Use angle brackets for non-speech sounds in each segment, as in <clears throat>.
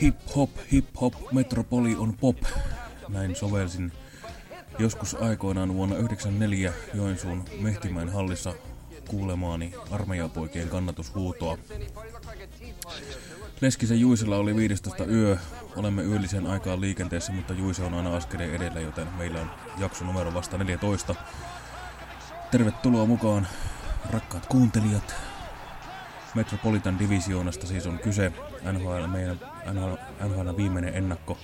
Hip hop, hip hop, metropoli on pop. Näin sovelsin joskus aikoinaan vuonna 1994 Joensuun Mehtimäen hallissa kuulemaani armeijapoikien kannatushuutoa. Leskisen Juisella oli 15 yö. Olemme yöllisen aikaan liikenteessä, mutta Juise on aina askeleen edellä, joten meillä on jakso numero vasta 14. Tervetuloa mukaan, rakkaat kuuntelijat. Metropolitan Divisioonasta siis on kyse. NHL, meidän NHL, NHL viimeinen ennakko.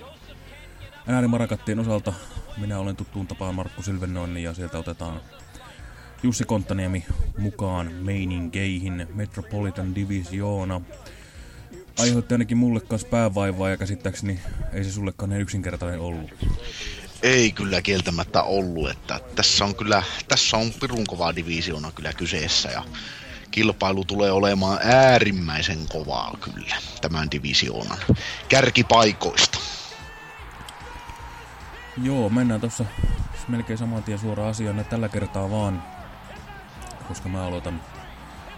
NHL Marakattien osalta minä olen tuttuun tapaan Markku Silvennoinen ja sieltä otetaan Jussi Konttaniemi mukaan meininkeihin Metropolitan Divisioona. Aiheutti ainakin mulle kanssa päävaivaa ja käsittääkseni ei se sullekaan niin yksinkertainen ollut. Ei kyllä kieltämättä ollut, että tässä on kyllä, tässä on pirun kova divisioona kyllä kyseessä ja kilpailu tulee olemaan äärimmäisen kovaa kyllä tämän divisioonan kärkipaikoista. Joo, mennään tuossa melkein saman tien suoraan asiaan tällä kertaa vaan, koska mä aloitan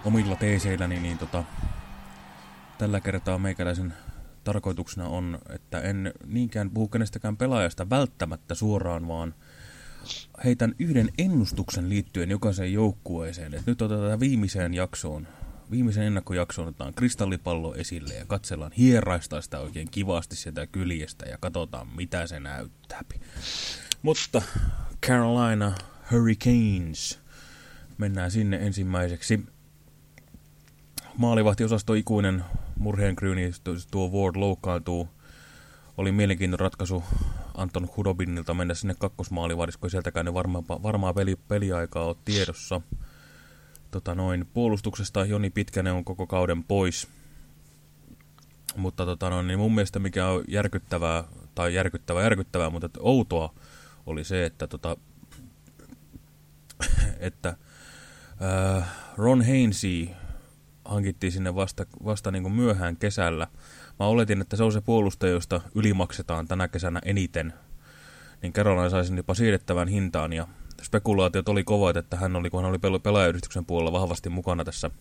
omilla teeseilläni, niin tota, tällä kertaa meikäläisen tarkoituksena on, että en niinkään puhu kenestäkään pelaajasta välttämättä suoraan, vaan heitän yhden ennustuksen liittyen jokaiseen joukkueeseen. Et nyt otetaan viimeiseen jaksoon, viimeisen ennakkojaksoon otetaan kristallipallo esille ja katsellaan, hieraista sitä oikein kivasti sieltä kyljestä ja katsotaan, mitä se näyttää. Mutta Carolina Hurricanes, mennään sinne ensimmäiseksi. Maalivahtiosasto ikuinen murheenkryyni, tuo Ward loukkaantuu. Oli mielenkiintoinen ratkaisu Anton Hudobinilta mennä sinne kakkosmaalivahdissa, kun sieltäkään ne varmaa, varmaa peli, peliaikaa ole tiedossa. Tota noin, puolustuksesta Joni Pitkänen on koko kauden pois. Mutta tota noin, niin mun mielestä mikä on järkyttävää, tai järkyttävää, järkyttävää, mutta että outoa oli se, että, tota, <clears throat> että äh, Ron Hainsey hankittiin sinne vasta, vasta niin kuin myöhään kesällä – Mä oletin, että se on se puolustaja, josta ylimaksetaan tänä kesänä eniten. Niin Caroline saisi jopa siirrettävän hintaan ja spekulaatiot oli kovat, että hän oli, kun hän oli pelaajayhdistyksen puolella vahvasti mukana tässä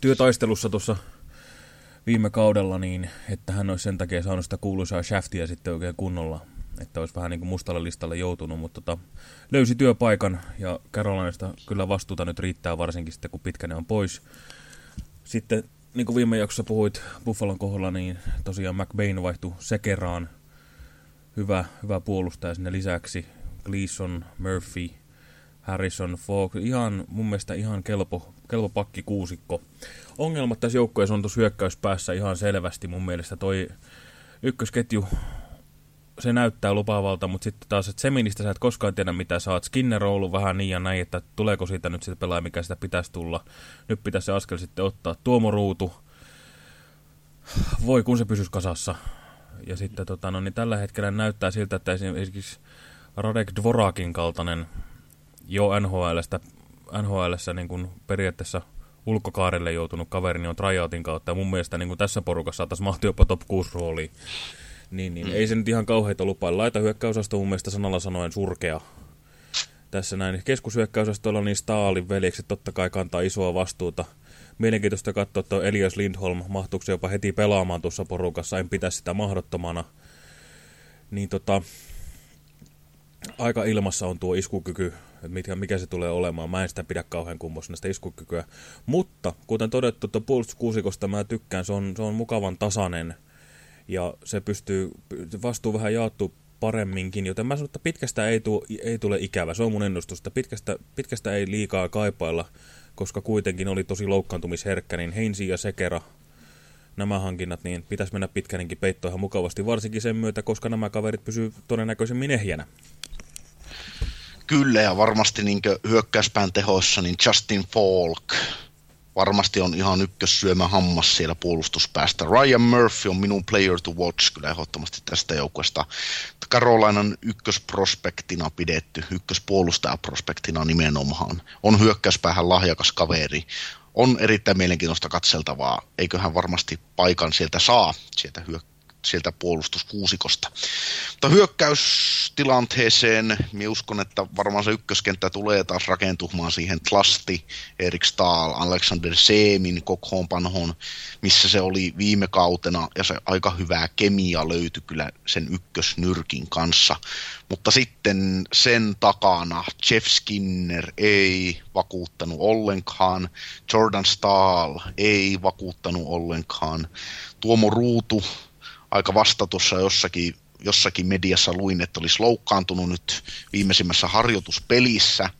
työtaistelussa tuossa viime kaudella, niin että hän olisi sen takia saanut sitä kuuluisaa shaftia sitten oikein kunnolla, että olisi vähän niin kuin mustalle listalle joutunut, mutta tota, löysi työpaikan ja Carolinesta kyllä vastuuta nyt riittää varsinkin sitten, kun Pitkänen on pois. Sitten niin kuin viime jaksossa puhuit Buffalon kohdalla, niin tosiaan McBain vaihtui Sekeraan. Hyvä, hyvä puolustaja sinne lisäksi. Gleason, Murphy, Harrison, Fox. Ihan, mun mielestä ihan kelpo, kelpo pakki kuusikko. Ongelmat tässä joukkueessa on tuossa hyökkäyspäässä ihan selvästi mun mielestä. Toi ykkösketju se näyttää lupaavalta, mutta sitten taas, että Seministä sä et koskaan tiedä mitä saat. Skinner on ollut vähän niin ja näin, että tuleeko siitä nyt sitten pelaaja, mikä sitä pitäisi tulla. Nyt pitäisi se askel sitten ottaa. Tuomo Ruutu, voi kun se pysyisi kasassa. Ja sitten tota, no, niin tällä hetkellä näyttää siltä, että esimerkiksi Radek Dvorakin kaltainen jo NHLstä, NHLssä niin kuin periaatteessa ulkokaarelle joutunut kaveri niin on tryoutin kautta. Ja mun mielestä niin kuin tässä porukassa saataisiin mahtia jopa top 6 rooliin. Niin, niin. Mm. Ei se nyt ihan kauheita lupaa. Laita hyökkäysosasto mun mielestä sanalla sanoen surkea. Tässä näin keskushyökkäysosastolla niin Staalin veljekset totta kai kantaa isoa vastuuta. Mielenkiintoista katsoa, että Elias Lindholm mahtuuko se jopa heti pelaamaan tuossa porukassa. En pitäisi sitä mahdottomana. Niin tota, aika ilmassa on tuo iskukyky, että mikä se tulee olemaan. Mä en sitä pidä kauhean kummosena sitä iskukykyä. Mutta kuten todettu, tuo puolustuskuusikosta mä tykkään, se on, se on mukavan tasainen – ja se pystyy, vastuu vähän jaattu paremminkin, joten mä sanon, että pitkästä ei, tuu, ei tule ikävä. Se on mun ennustus, että pitkästä, pitkästä ei liikaa kaipailla, koska kuitenkin oli tosi loukkaantumisherkkä, niin Heinsi ja Sekera, nämä hankinnat, niin pitäisi mennä pitkänenkin peittoon ihan mukavasti, varsinkin sen myötä, koska nämä kaverit pysyvät todennäköisemmin ehjänä. Kyllä, ja varmasti niin hyökkäyspään tehoissa, niin Justin Falk varmasti on ihan ykkössyömä hammas siellä puolustuspäästä. Ryan Murphy on minun player to watch kyllä ehdottomasti tästä joukkueesta. Carolinan ykkösprospektina pidetty, ykköspuolustajaprospektina nimenomaan. On hyökkäyspäähän lahjakas kaveri. On erittäin mielenkiintoista katseltavaa. Eiköhän varmasti paikan sieltä saa, sieltä hyökkäyspäästä sieltä puolustuskuusikosta. Mutta hyökkäystilanteeseen, minä uskon, että varmaan se ykköskenttä tulee taas rakentumaan siihen Tlasti, Erik Stahl, Alexander Seemin kokoonpanoon, missä se oli viime kautena, ja se aika hyvää kemia löytyi kyllä sen ykkösnyrkin kanssa. Mutta sitten sen takana Jeff Skinner ei vakuuttanut ollenkaan, Jordan Stahl ei vakuuttanut ollenkaan, Tuomo Ruutu aika vasta tuossa jossakin, jossakin mediassa luin, että olisi loukkaantunut nyt viimeisimmässä harjoituspelissä,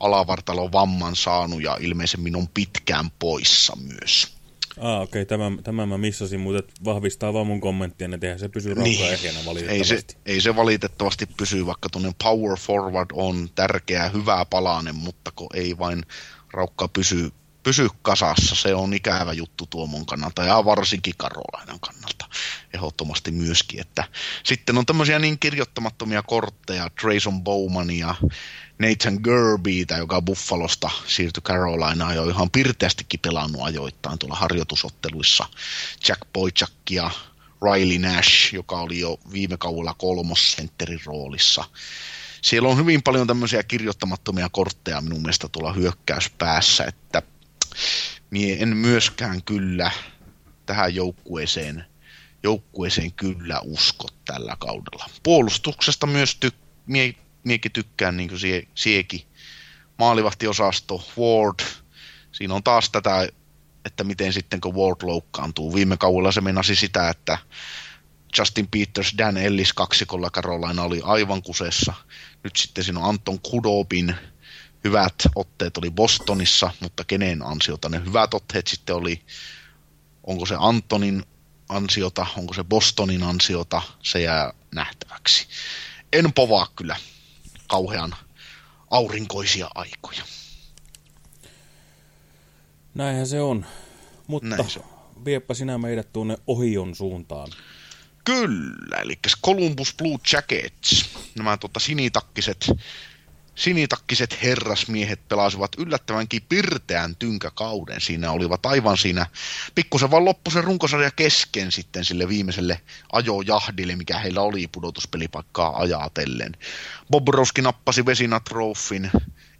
alavartalon vamman saanut ja ilmeisemmin on pitkään poissa myös. Ah, okei, okay. tämä, tämä mä missasin, mutta vahvistaa vaan mun kommenttien, että eihän se pysyy niin. valitettavasti. Ei se, ei se valitettavasti pysy, vaikka tuonne power forward on tärkeä, hyvä palanen, mutta kun ei vain raukka pysy, pysy kasassa. Se on ikävä juttu Tuomon kannalta ja varsinkin Karolainan kannalta ehdottomasti myöskin. Että sitten on tämmöisiä niin kirjoittamattomia kortteja, Trayson Bowman ja Nathan Gerbytä, joka Buffalosta siirtyi Carolinaan jo ihan pirteästikin pelannut ajoittain tuolla harjoitusotteluissa. Jack Boychackia, Riley Nash, joka oli jo viime kaudella kolmossentterin roolissa. Siellä on hyvin paljon tämmöisiä kirjoittamattomia kortteja minun mielestä tuolla hyökkäyspäässä, että mie en myöskään kyllä tähän joukkueeseen, joukkueeseen kyllä usko tällä kaudella. Puolustuksesta myös ty, mie, miekin tykkään niin kuin sie, siekin. Maalivahtiosasto, Ward, siinä on taas tätä, että miten sitten kun Ward loukkaantuu. Viime kaudella se menasi sitä, että Justin Peters, Dan Ellis kaksikolla Carolina oli aivan kusessa. Nyt sitten siinä on Anton Kudobin, hyvät otteet oli Bostonissa, mutta kenen ansiota ne hyvät otteet sitten oli? Onko se Antonin ansiota, onko se Bostonin ansiota, se jää nähtäväksi. En povaa kyllä kauhean aurinkoisia aikoja. Näinhän se on. Mutta Näin se on. viepä sinä meidät tuonne Ohion suuntaan. Kyllä, eli Columbus Blue Jackets, nämä tota, sinitakkiset sinitakkiset herrasmiehet pelasivat yllättävänkin pirteän tynkäkauden. Siinä olivat aivan siinä, pikkusen vaan loppuisen runkosarja kesken sitten sille viimeiselle ajojahdille, mikä heillä oli pudotuspelipaikkaa ajatellen. Bobrovski nappasi Vesina Trophyn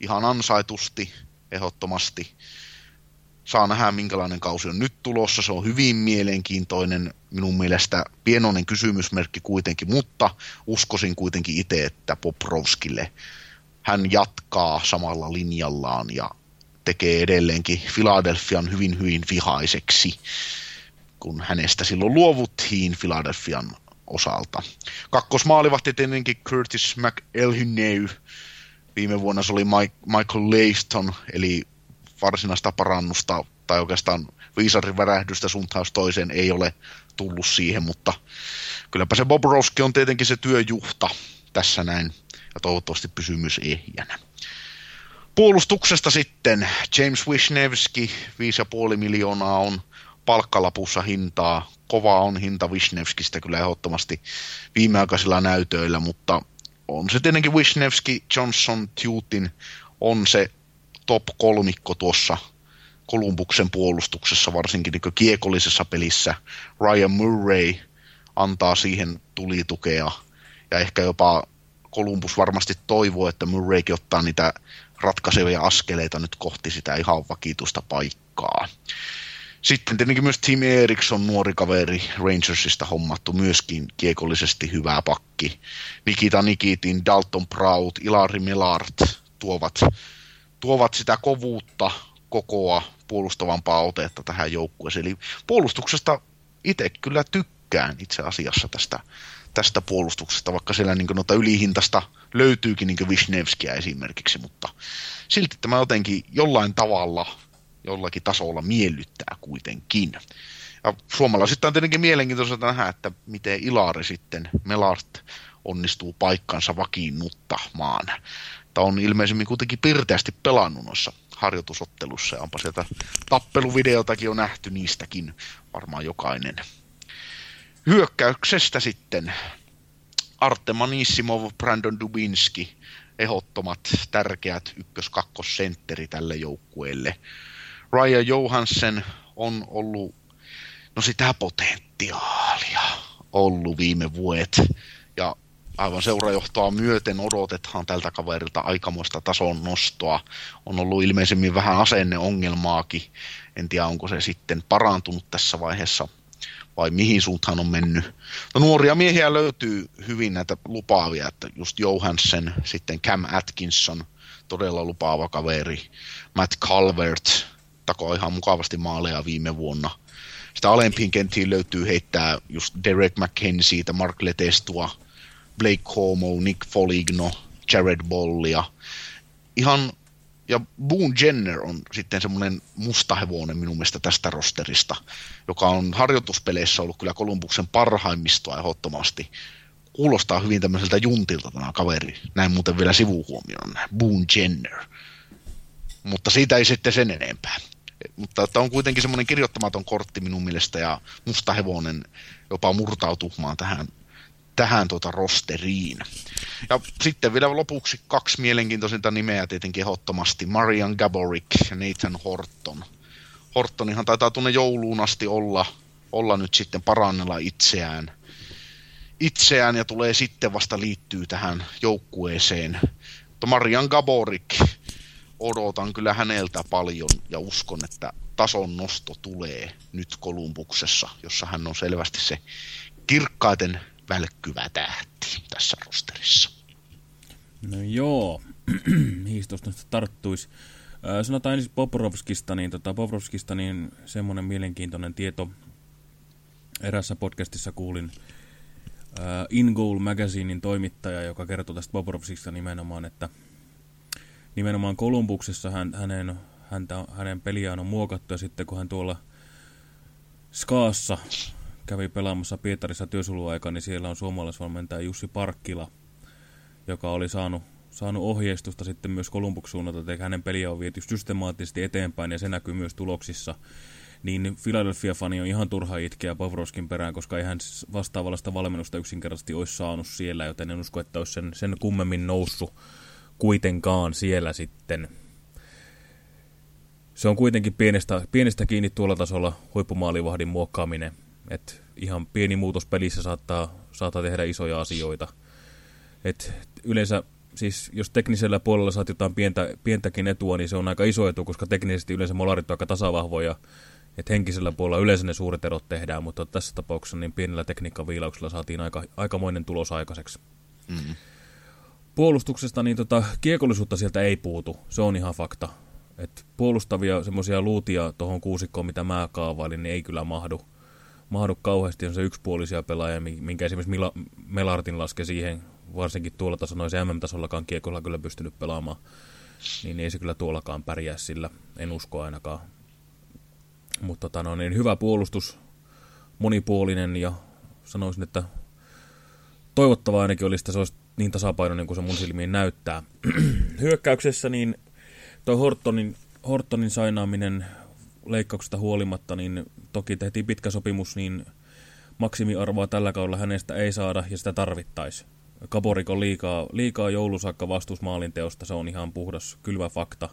ihan ansaitusti, ehdottomasti. Saa nähdä, minkälainen kausi on nyt tulossa. Se on hyvin mielenkiintoinen, minun mielestä pienoinen kysymysmerkki kuitenkin, mutta uskoisin kuitenkin itse, että Bobrovskille – hän jatkaa samalla linjallaan ja tekee edelleenkin Philadelphian hyvin hyvin vihaiseksi, kun hänestä silloin luovuttiin Philadelphian osalta. Kakkosmaalivahti tietenkin Curtis McElhinney. Viime vuonna se oli Michael Leiston, eli varsinaista parannusta tai oikeastaan viisarin värähdystä suuntaan toiseen ei ole tullut siihen, mutta kylläpä se Bob Roski on tietenkin se työjuhta tässä näin ja toivottavasti pysyy myös ehjänä. Puolustuksesta sitten James Wisniewski, 5,5 miljoonaa on palkkalapussa hintaa. Kova on hinta Wisniewskistä kyllä ehdottomasti viimeaikaisilla näytöillä, mutta on se tietenkin Wisniewski, Johnson, Tutin on se top kolmikko tuossa Kolumbuksen puolustuksessa, varsinkin niin kiekollisessa pelissä. Ryan Murray antaa siihen tulitukea ja ehkä jopa Columbus varmasti toivoo, että Murraykin ottaa niitä ratkaisevia askeleita nyt kohti sitä ihan vakituista paikkaa. Sitten tietenkin myös Tim Eriksson, nuori kaveri Rangersista hommattu, myöskin kiekollisesti hyvää pakki. Nikita Nikitin, Dalton Prout, Ilari Melart tuovat, tuovat sitä kovuutta, kokoa, puolustavampaa otetta tähän joukkueeseen. Eli puolustuksesta itse kyllä tykkään itse asiassa tästä tästä puolustuksesta, vaikka siellä niin noita ylihintasta löytyykin niin Vishnevskiä esimerkiksi, mutta silti tämä jotenkin jollain tavalla, jollakin tasolla miellyttää kuitenkin. Ja suomalaisista on tietenkin mielenkiintoista nähdä, että miten Ilari sitten Melart onnistuu paikkansa vakiinnuttamaan. Tämä on ilmeisemmin kuitenkin pirteästi pelannut noissa harjoitusottelussa ja onpa sieltä tappeluvideotakin on nähty niistäkin varmaan jokainen. Hyökkäyksestä sitten Artemanissimo Brandon Dubinski, ehdottomat tärkeät ykkös-kakkosentteri tälle joukkueelle. Ryan Johansen on ollut, no sitä potentiaalia ollut viime vuodet. Ja aivan seurajohtoa myöten odotetaan tältä kaverilta aikamoista tason nostoa. On ollut ilmeisemmin vähän asenneongelmaakin. En tiedä, onko se sitten parantunut tässä vaiheessa vai mihin suuntaan on mennyt. No, nuoria miehiä löytyy hyvin näitä lupaavia, että just Johansson, sitten Cam Atkinson, todella lupaava kaveri, Matt Calvert, takoi ihan mukavasti maaleja viime vuonna. Sitä alempiin kenttiin löytyy heittää just Derek McKenzie, Mark Letestua, Blake Como, Nick Foligno, Jared Bollia. Ihan, ja Boone Jenner on sitten semmoinen mustahevonen minun mielestä tästä rosterista, joka on harjoituspeleissä ollut kyllä Kolumbuksen parhaimmistoa ehdottomasti. Kuulostaa hyvin tämmöiseltä juntilta tämä kaveri. Näin muuten vielä sivuhuomioon, Boone Jenner. Mutta siitä ei sitten sen enempää mutta että on kuitenkin semmoinen kirjoittamaton kortti minun mielestä ja musta hevonen jopa murtautumaan tähän, tähän tota rosteriin. Ja sitten vielä lopuksi kaksi mielenkiintoisinta nimeä tietenkin ehdottomasti, Marian Gaborik ja Nathan Horton. Hortonihan taitaa tunne jouluun asti olla, olla nyt sitten parannella itseään, itseään ja tulee sitten vasta liittyy tähän joukkueeseen. Mutta Marian Gaborik, odotan kyllä häneltä paljon ja uskon, että tason nosto tulee nyt Kolumbuksessa, jossa hän on selvästi se kirkkaiten välkkyvä tähti tässä rosterissa. No joo, <clears throat> mihin tuosta tarttuisi. Sanotaan ensin Bobrovskista, niin, tota, Bobrovskista, niin semmoinen mielenkiintoinen tieto erässä podcastissa kuulin uh, In Goal Magazinein toimittaja, joka kertoi tästä Bobrovskista nimenomaan, että nimenomaan Kolumbuksessa hän, hänen, häntä, hänen peliään on muokattu ja sitten kun hän tuolla Skaassa kävi pelaamassa Pietarissa työsuluaika, niin siellä on suomalaisvalmentaja Jussi Parkkila, joka oli saanut, saanut ohjeistusta sitten myös Kolumbuksuunnalta, että hänen peliä on viety systemaattisesti eteenpäin ja se näkyy myös tuloksissa. Niin Philadelphia-fani on ihan turha itkeä Pavrovskin perään, koska ei hän vastaavallista valmennusta yksinkertaisesti olisi saanut siellä, joten en usko, että olisi sen, sen kummemmin noussut kuitenkaan siellä sitten. Se on kuitenkin pienestä, pienestä kiinni tuolla tasolla huippumaalivahdin muokkaaminen. Et ihan pieni muutos pelissä saattaa, saattaa tehdä isoja asioita. Et yleensä, siis jos teknisellä puolella saat jotain pientä, pientäkin etua, niin se on aika iso etu, koska teknisesti yleensä molarit on aika tasavahvoja. Et henkisellä puolella yleensä ne suuret erot tehdään, mutta tässä tapauksessa niin pienellä tekniikkaviilauksella saatiin aika, aikamoinen tulos aikaiseksi. Mm -hmm puolustuksesta, niin tota, kiekollisuutta sieltä ei puutu. Se on ihan fakta. Et puolustavia semmoisia luutia tuohon kuusikkoon, mitä mä kaavailin, niin ei kyllä mahdu. Mahdu kauheasti on se yksipuolisia pelaajia, minkä esimerkiksi Mila, Melartin laske siihen, varsinkin tuolla tasolla, noin MM-tasollakaan kiekolla kyllä pystynyt pelaamaan. Niin ei se kyllä tuollakaan pärjää sillä, en usko ainakaan. Mutta tota, no, niin hyvä puolustus, monipuolinen ja sanoisin, että toivottavaa ainakin olisi, että se olisi niin tasapainoinen kuin se mun silmiin näyttää. <clears throat> Hyökkäyksessä niin toi Hortonin, Hortonin sainaaminen leikkauksesta huolimatta, niin toki tehtiin pitkä sopimus, niin maksimiarvoa tällä kaudella hänestä ei saada ja sitä tarvittaisi. Kaborik on liikaa, liikaa joulusakka vastuus maalinteosta, se on ihan puhdas, kylvä fakta.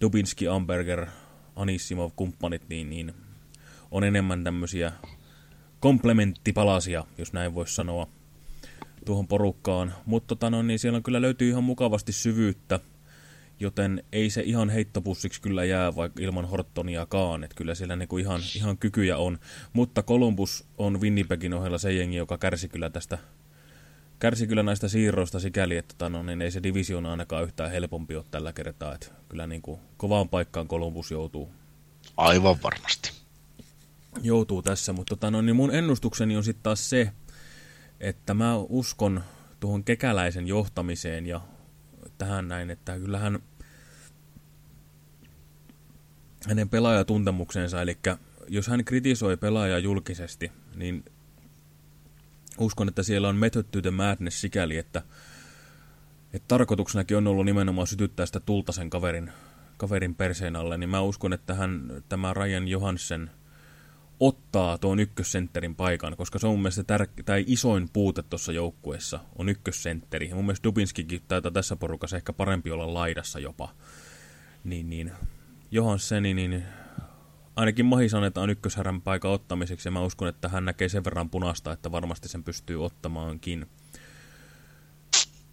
Dubinski, Amberger, Anissimov, kumppanit, niin, niin on enemmän tämmöisiä komplementtipalasia, jos näin voisi sanoa tuohon porukkaan. Mutta tota, no, niin siellä on kyllä löytyy ihan mukavasti syvyyttä, joten ei se ihan heittopussiksi kyllä jää vaikka ilman Hortoniakaan. Että kyllä siellä niinku ihan, ihan kykyjä on. Mutta Columbus on Winnipegin ohella se jengi, joka kärsi kyllä tästä kärsi kyllä näistä siirroista sikäli, että tota, no, niin ei se divisioona ainakaan yhtään helpompi ole tällä kertaa. Että kyllä niin kuin kovaan paikkaan Columbus joutuu. Aivan varmasti. Joutuu tässä, mutta tota, no, niin mun ennustukseni on sitten taas se, että mä uskon tuohon kekäläisen johtamiseen ja tähän näin, että kyllähän hänen pelaajatuntemuksensa, eli jos hän kritisoi pelaajaa julkisesti, niin uskon, että siellä on method to the madness sikäli, että, että tarkoituksenakin on ollut nimenomaan sytyttää sitä tulta sen kaverin, kaverin perseen alle, niin mä uskon, että hän, tämä Ryan Johansen ottaa tuon ykkössentterin paikan, koska se on mun mielestä tär- tai isoin puute tuossa joukkueessa on ykkössentteri. Ja mun mielestä Dubinskikin taitaa tässä porukassa ehkä parempi olla laidassa jopa. Niin, niin. Johansseni, niin ainakin mahis annetaan ykköshärän paikan ottamiseksi, ja mä uskon, että hän näkee sen verran punasta, että varmasti sen pystyy ottamaankin.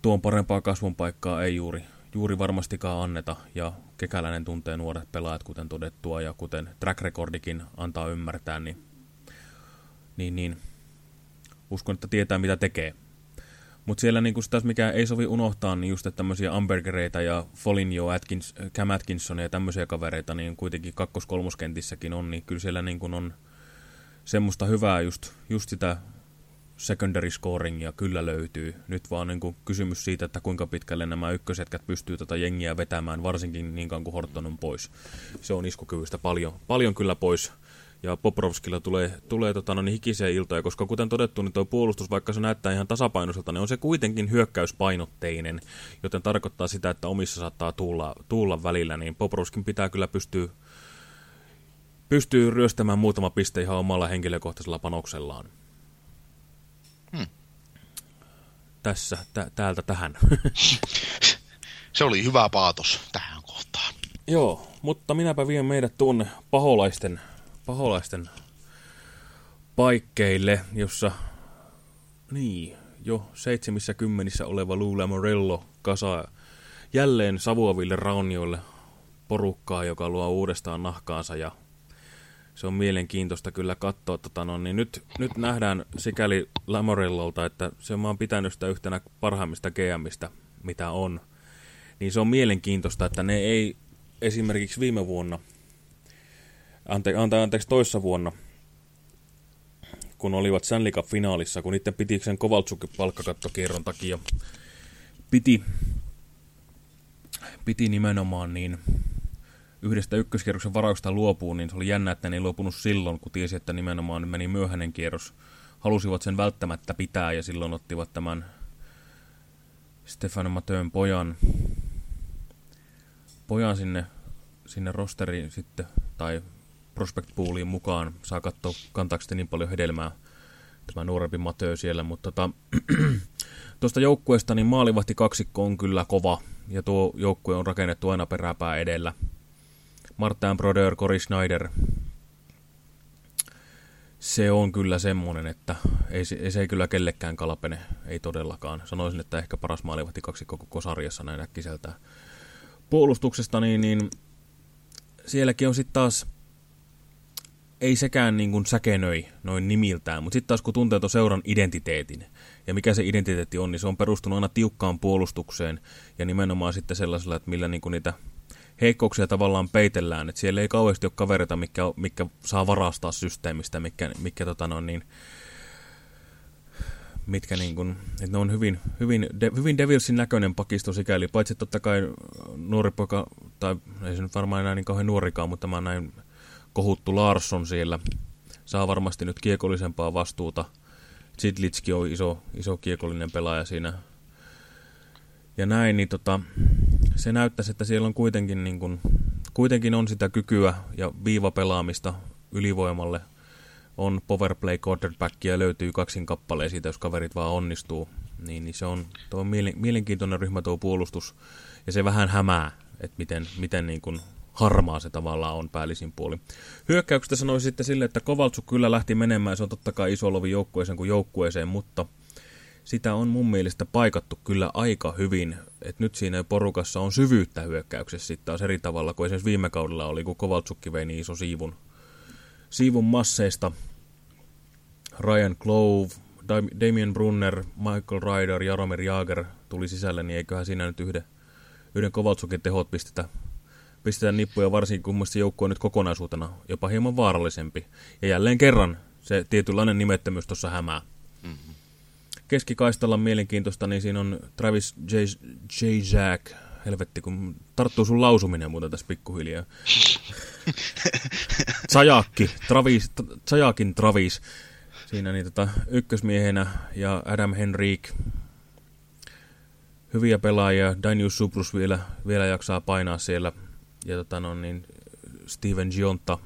Tuon parempaa kasvun paikkaa ei juuri, juuri varmastikaan anneta, ja Kekäläinen tuntee nuoret pelaajat, kuten todettua, ja kuten track recordikin antaa ymmärtää, niin, niin, niin uskon, että tietää mitä tekee. Mutta siellä niinku taas mikä ei sovi unohtaa, niin just tämmöisiä Ambergereita ja Foligno, Atkins, Cam Atkinson ja tämmöisiä kavereita, niin kuitenkin kakkos-kolmoskentissäkin on, niin kyllä siellä niinku on semmoista hyvää just, just sitä secondary scoringia kyllä löytyy. Nyt vaan niin kuin kysymys siitä, että kuinka pitkälle nämä ykkösetkät pystyy tätä jengiä vetämään, varsinkin niin kuin Horton on pois. Se on iskukyvystä paljon, paljon kyllä pois. Ja Poprovskilla tulee, tulee tota, no, niin hikiseen iltoja, koska kuten todettu, niin tuo puolustus, vaikka se näyttää ihan tasapainoiselta, niin on se kuitenkin hyökkäyspainotteinen, joten tarkoittaa sitä, että omissa saattaa tuulla, tuulla välillä, niin Poprovskin pitää kyllä pystyä pystyy ryöstämään muutama piste ihan omalla henkilökohtaisella panoksellaan. Hmm. Tässä, täältä tähän. <laughs> Se oli hyvä paatos tähän kohtaan. Joo, mutta minäpä vien meidät tuonne paholaisten, paholaisten paikkeille, jossa niin, jo seitsemissä kymmenissä oleva Lula Morello kasaa jälleen savuaville raunioille porukkaa, joka luo uudestaan nahkaansa ja se on mielenkiintoista kyllä katsoa. Tota, no, niin nyt, nyt nähdään sikäli Lamorellolta, että se on pitänyt sitä yhtenä parhaimmista GMistä, mitä on. Niin se on mielenkiintoista, että ne ei esimerkiksi viime vuonna, ante, ante, anteeksi toissa vuonna, kun olivat Stanley Cup-finaalissa, kun niiden piti sen Kovaltsukin palkkakattokierron takia, piti, piti nimenomaan niin yhdestä ykköskierroksen varauksesta luopuu, niin se oli jännä, että ne ei luopunut silloin, kun tiesi, että nimenomaan meni myöhäinen kierros. Halusivat sen välttämättä pitää ja silloin ottivat tämän Stefan Matöön pojan, pojan sinne, sinne rosteriin sitten, tai prospect pooliin mukaan. Saa katsoa, kantaako niin paljon hedelmää tämä nuorempi Matö siellä, mutta tota, <clears throat> tuosta joukkueesta niin maalivahti kaksikko on kyllä kova, ja tuo joukkue on rakennettu aina peräpää edellä – Martin Broder, Cory Schneider. Se on kyllä semmoinen, että ei, ei se ei kyllä kellekään kalpene, ei todellakaan. Sanoisin, että ehkä paras maalivahti kaksi koko sarjassa näin äkkiseltä puolustuksesta, niin, niin sielläkin on sitten taas, ei sekään niin kuin säkenöi noin nimiltään, mutta sitten taas kun tuntee tuon seuran identiteetin, ja mikä se identiteetti on, niin se on perustunut aina tiukkaan puolustukseen, ja nimenomaan sitten sellaisella, että millä niin kuin niitä heikkouksia tavallaan peitellään, että siellä ei kauheasti ole kavereita, mikä, mikä saa varastaa systeemistä, mikä, mikä tota no, niin, mitkä niin kuin, että ne on hyvin, hyvin, de, hyvin Devilsin näköinen pakisto sikäli, paitsi totta kai nuori poika, tai ei se nyt varmaan enää niin kauhean nuorikaan, mutta tämä näin kohuttu Larsson siellä, saa varmasti nyt kiekollisempaa vastuuta. Zidlitski on iso, iso kiekollinen pelaaja siinä. Ja näin, niin tota, se näyttäisi, että siellä on kuitenkin, niin kuin, kuitenkin on sitä kykyä ja viivapelaamista ylivoimalle. On powerplay quarterbackia löytyy kaksin kappaleen siitä, jos kaverit vaan onnistuu. Niin, niin se on, tuo on mielenkiintoinen ryhmä tuo puolustus. Ja se vähän hämää, että miten, miten niin kuin harmaa se tavallaan on päällisin puoli. Hyökkäyksestä sanoisin sitten sille, että Kovaltsuk kyllä lähti menemään. Se on totta kai iso lovi joukkueeseen kuin joukkueeseen, mutta sitä on mun mielestä paikattu kyllä aika hyvin. Et nyt siinä porukassa on syvyyttä hyökkäyksessä sitten taas eri tavalla kuin esimerkiksi viime kaudella oli, kun Kovaltsukki vei niin iso siivun, siivun masseista. Ryan Clove, Damien Brunner, Michael Ryder, Jaromir Jager tuli sisälle, niin eiköhän siinä nyt yhden, yhden Kovaltsukin tehot pistetä, pistetä nippuja, varsinkin kun mielestäni joukko on nyt kokonaisuutena jopa hieman vaarallisempi. Ja jälleen kerran se tietynlainen nimettömyys tuossa hämää. Mm -hmm keskikaistalla mielenkiintoista, niin siinä on Travis J. J. Jack. Helvetti, kun tarttuu sun lausuminen muuten tässä pikkuhiljaa. <laughs> Chajakki, Travis, Chajakin Travis. Siinä niin tota, ykkösmiehenä ja Adam Henrik. Hyviä pelaajia. Daniel Subrus vielä, vielä jaksaa painaa siellä ja tota, no, niin Steven Gionta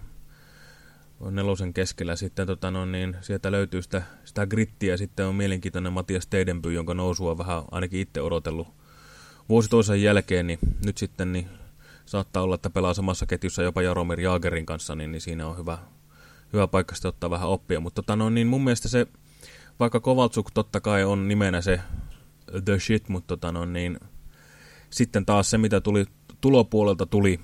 on nelosen keskellä. Sitten tota, no, niin, sieltä löytyy sitä, sitä grittiä. Sitten on mielenkiintoinen Matias Teidenby, jonka nousua vähän ainakin itse odotellut vuosi toisen jälkeen. Niin nyt sitten niin saattaa olla, että pelaa samassa ketjussa jopa Jaromir Jaagerin kanssa, niin, niin siinä on hyvä, hyvä paikka sitten ottaa vähän oppia. Mutta tota, no, niin mun mielestä se, vaikka Kovaltsuk totta kai on nimenä se the shit, mutta tota, no, niin, sitten taas se, mitä tuli tulopuolelta tuli,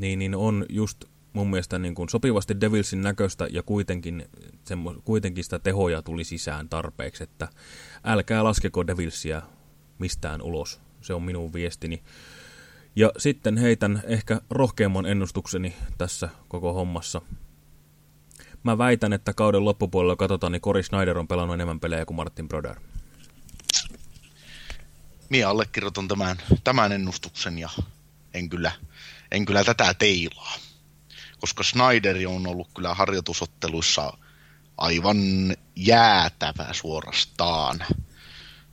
niin, niin on just mun mielestä niin kuin sopivasti Devilsin näköistä ja kuitenkin, semmo, kuitenkin sitä tehoja tuli sisään tarpeeksi, että älkää laskeko Devilsia mistään ulos. Se on minun viestini. Ja sitten heitän ehkä rohkeamman ennustukseni tässä koko hommassa. Mä väitän, että kauden loppupuolella katsotaan, niin Cory Schneider on pelannut enemmän pelejä kuin Martin Broder. Mie allekirjoitan tämän, tämän ennustuksen ja en kyllä, en kyllä tätä teilaa. Koska Schneider on ollut kyllä harjoitusotteluissa aivan jäätävä suorastaan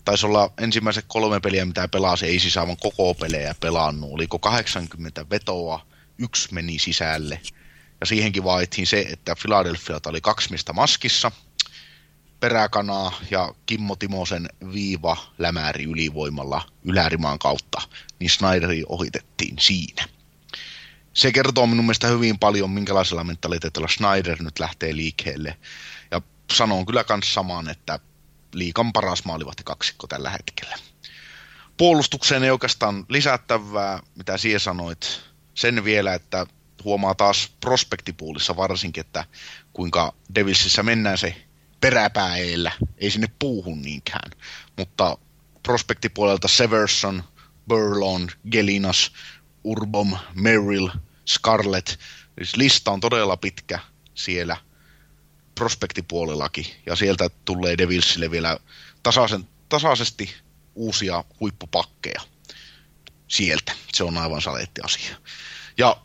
taisi olla ensimmäiset kolme peliä, mitä pelasi, ei siis aivan koko pelejä pelannut. Oliko 80 vetoa, yksi meni sisälle. Ja siihenkin vaadittiin se, että Philadelphia oli kaksi mistä maskissa, peräkanaa ja Kimmo Timosen viiva lämäri ylivoimalla ylärimaan kautta, niin Snyderi ohitettiin siinä. Se kertoo minun mielestä hyvin paljon, minkälaisella mentaliteetilla Snyder nyt lähtee liikkeelle. Ja sanon kyllä myös samaan, että liikan paras maalivahti kaksikko tällä hetkellä. Puolustukseen ei oikeastaan lisättävää, mitä siihen sanoit. Sen vielä, että huomaa taas prospektipuulissa varsinkin, että kuinka Devilsissä mennään se peräpääeellä, ei sinne puuhun niinkään. Mutta prospektipuolelta Severson, Burlon, Gelinas, Urbom, Merrill, Scarlett, siis lista on todella pitkä siellä – prospektipuolellakin, ja sieltä tulee Devilsille vielä tasaisen, tasaisesti uusia huippupakkeja sieltä. Se on aivan saletti asia. Ja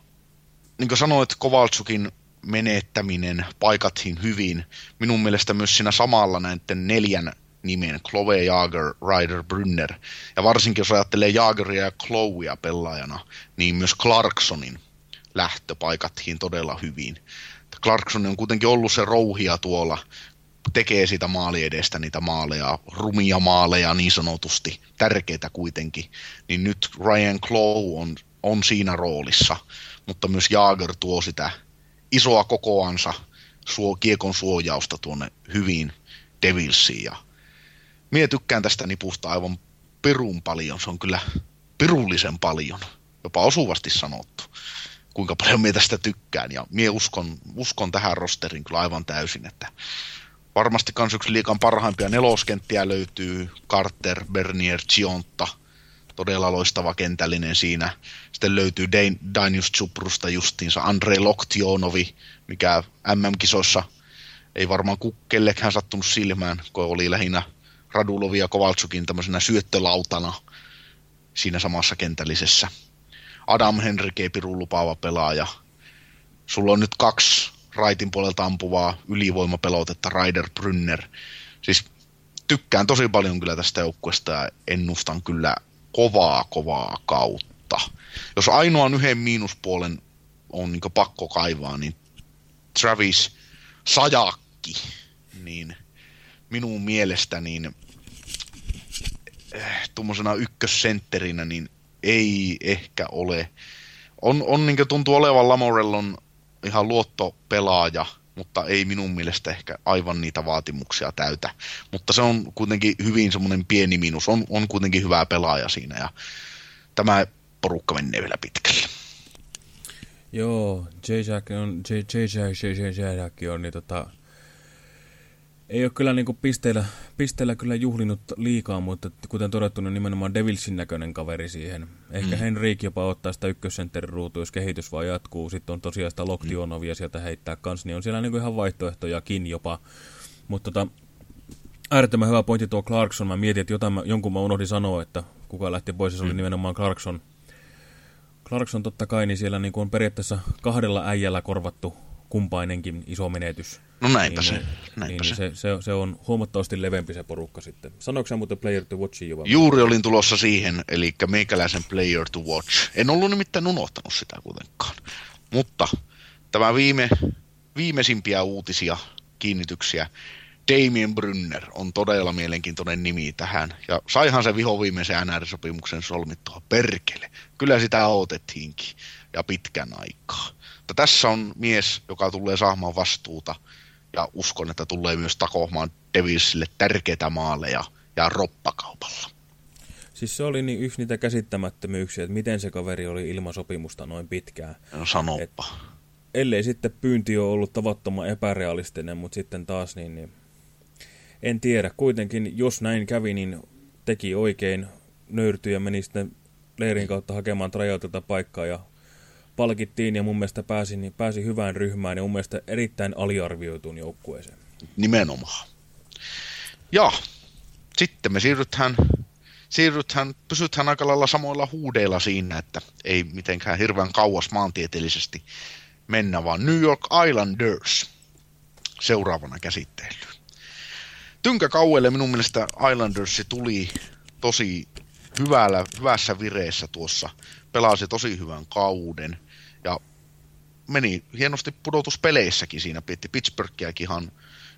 niin kuin sanoit, Kovaltsukin menettäminen paikattiin hyvin. Minun mielestä myös siinä samalla näiden neljän nimen, Chloe, Jager, Ryder, Brynner. Ja varsinkin jos ajattelee Jageria ja Chloea pelaajana, niin myös Clarksonin lähtö paikattiin todella hyvin. Clarkson on kuitenkin ollut se rouhia tuolla, tekee sitä maali edestä niitä maaleja, rumia maaleja niin sanotusti, tärkeitä kuitenkin, niin nyt Ryan Clough on, on siinä roolissa, mutta myös Jaager tuo sitä isoa kokoansa suo, kiekon suojausta tuonne hyvin Devilsiin ja mie tykkään tästä nipusta aivan pirun paljon, se on kyllä pirullisen paljon, jopa osuvasti sanottu kuinka paljon minä tästä tykkään. Ja minä uskon, uskon tähän rosterin kyllä aivan täysin, että varmasti kans yksi liikan parhaimpia neloskenttiä löytyy Carter, Bernier, Chionta, todella loistava kentällinen siinä. Sitten löytyy Dainius Chuprusta justiinsa, Andrei Loktionovi, mikä MM-kisoissa ei varmaan kellekään sattunut silmään, kun oli lähinnä Radulovi ja Kovaltsukin tämmöisenä syöttölautana siinä samassa kentällisessä. Adam Henrik pirun lupaava pelaaja. Sulla on nyt kaksi raitin puolelta ampuvaa ylivoimapelotetta, Ryder Brynner. Siis tykkään tosi paljon kyllä tästä joukkueesta ja ennustan kyllä kovaa, kovaa kautta. Jos ainoan yhden miinuspuolen on niin pakko kaivaa, niin Travis Sajakki, niin minun mielestä niin eh, tuommoisena ykkössentterinä, niin ei ehkä ole. On, on niin tuntuu olevan Lamorellon ihan luottopelaaja, mutta ei minun mielestä ehkä aivan niitä vaatimuksia täytä. Mutta se on kuitenkin hyvin semmoinen pieni miinus. On, on kuitenkin hyvää pelaaja siinä ja tämä porukka menee vielä pitkälle. Joo, J-Jack on, J-Jack, on, niin tota, ei ole kyllä niinku pisteillä, pisteillä kyllä juhlinut liikaa, mutta kuten todettu, niin nimenomaan Devilsin näköinen kaveri siihen. Ehkä mm. Henrik jopa ottaa sitä ykkössentterin ruutu, jos kehitys vaan jatkuu. Sitten on tosiaan sitä Loktionovia sieltä heittää kanssa, niin on siellä niinku ihan vaihtoehtojakin jopa. Mutta tota, äärettömän hyvä pointti tuo Clarkson. Mä mietin, että jotain mä, jonkun mä unohdin sanoa, että kuka lähti pois, se oli mm. nimenomaan Clarkson. Clarkson totta kai, niin siellä niin on periaatteessa kahdella äijällä korvattu kumpainenkin iso menetys. No näinpä niin, se. Näinpä Näinpä niin, se. se, se, se on huomattavasti levempi se porukka sitten. Sanoiko muuten Player to Watch jo? Juuri olin tulossa siihen, eli meikäläisen Player to Watch. En ollut nimittäin unohtanut sitä kuitenkaan. Mutta tämä viime, viimeisimpiä uutisia, kiinnityksiä. Damien Brynner on todella mielenkiintoinen nimi tähän. Ja saihan se viho viimeisen NR-sopimuksen solmittua. Perkele. Kyllä sitä odotettiinkin. Ja pitkän aikaa. Mutta tässä on mies, joka tulee saamaan vastuuta. Ja uskon, että tulee myös takomaan Devilsille tärkeitä maaleja ja roppakaupalla. Siis se oli niin yksi niitä käsittämättömyyksiä, että miten se kaveri oli ilman sopimusta noin pitkään. No sanoppa. Et, ellei sitten pyynti ole ollut tavattoman epärealistinen, mutta sitten taas niin, niin en tiedä. Kuitenkin, jos näin kävi, niin teki oikein nöyrtyi ja meni sitten leirin kautta hakemaan trajoutilta paikkaa ja palkittiin ja mun mielestä pääsi, niin pääsi hyvään ryhmään ja mun mielestä erittäin aliarvioituun joukkueeseen. Nimenomaan. Ja sitten me siirrytään, siirrytään pysytään aika lailla samoilla huudeilla siinä, että ei mitenkään hirveän kauas maantieteellisesti mennä, vaan New York Islanders seuraavana käsittelyyn. Tynkäkauelle minun mielestä Islanders tuli tosi hyvällä, hyvässä vireessä tuossa, pelasi tosi hyvän kauden ja meni hienosti pudotuspeleissäkin siinä, piti Pittsburghiäkin ihan,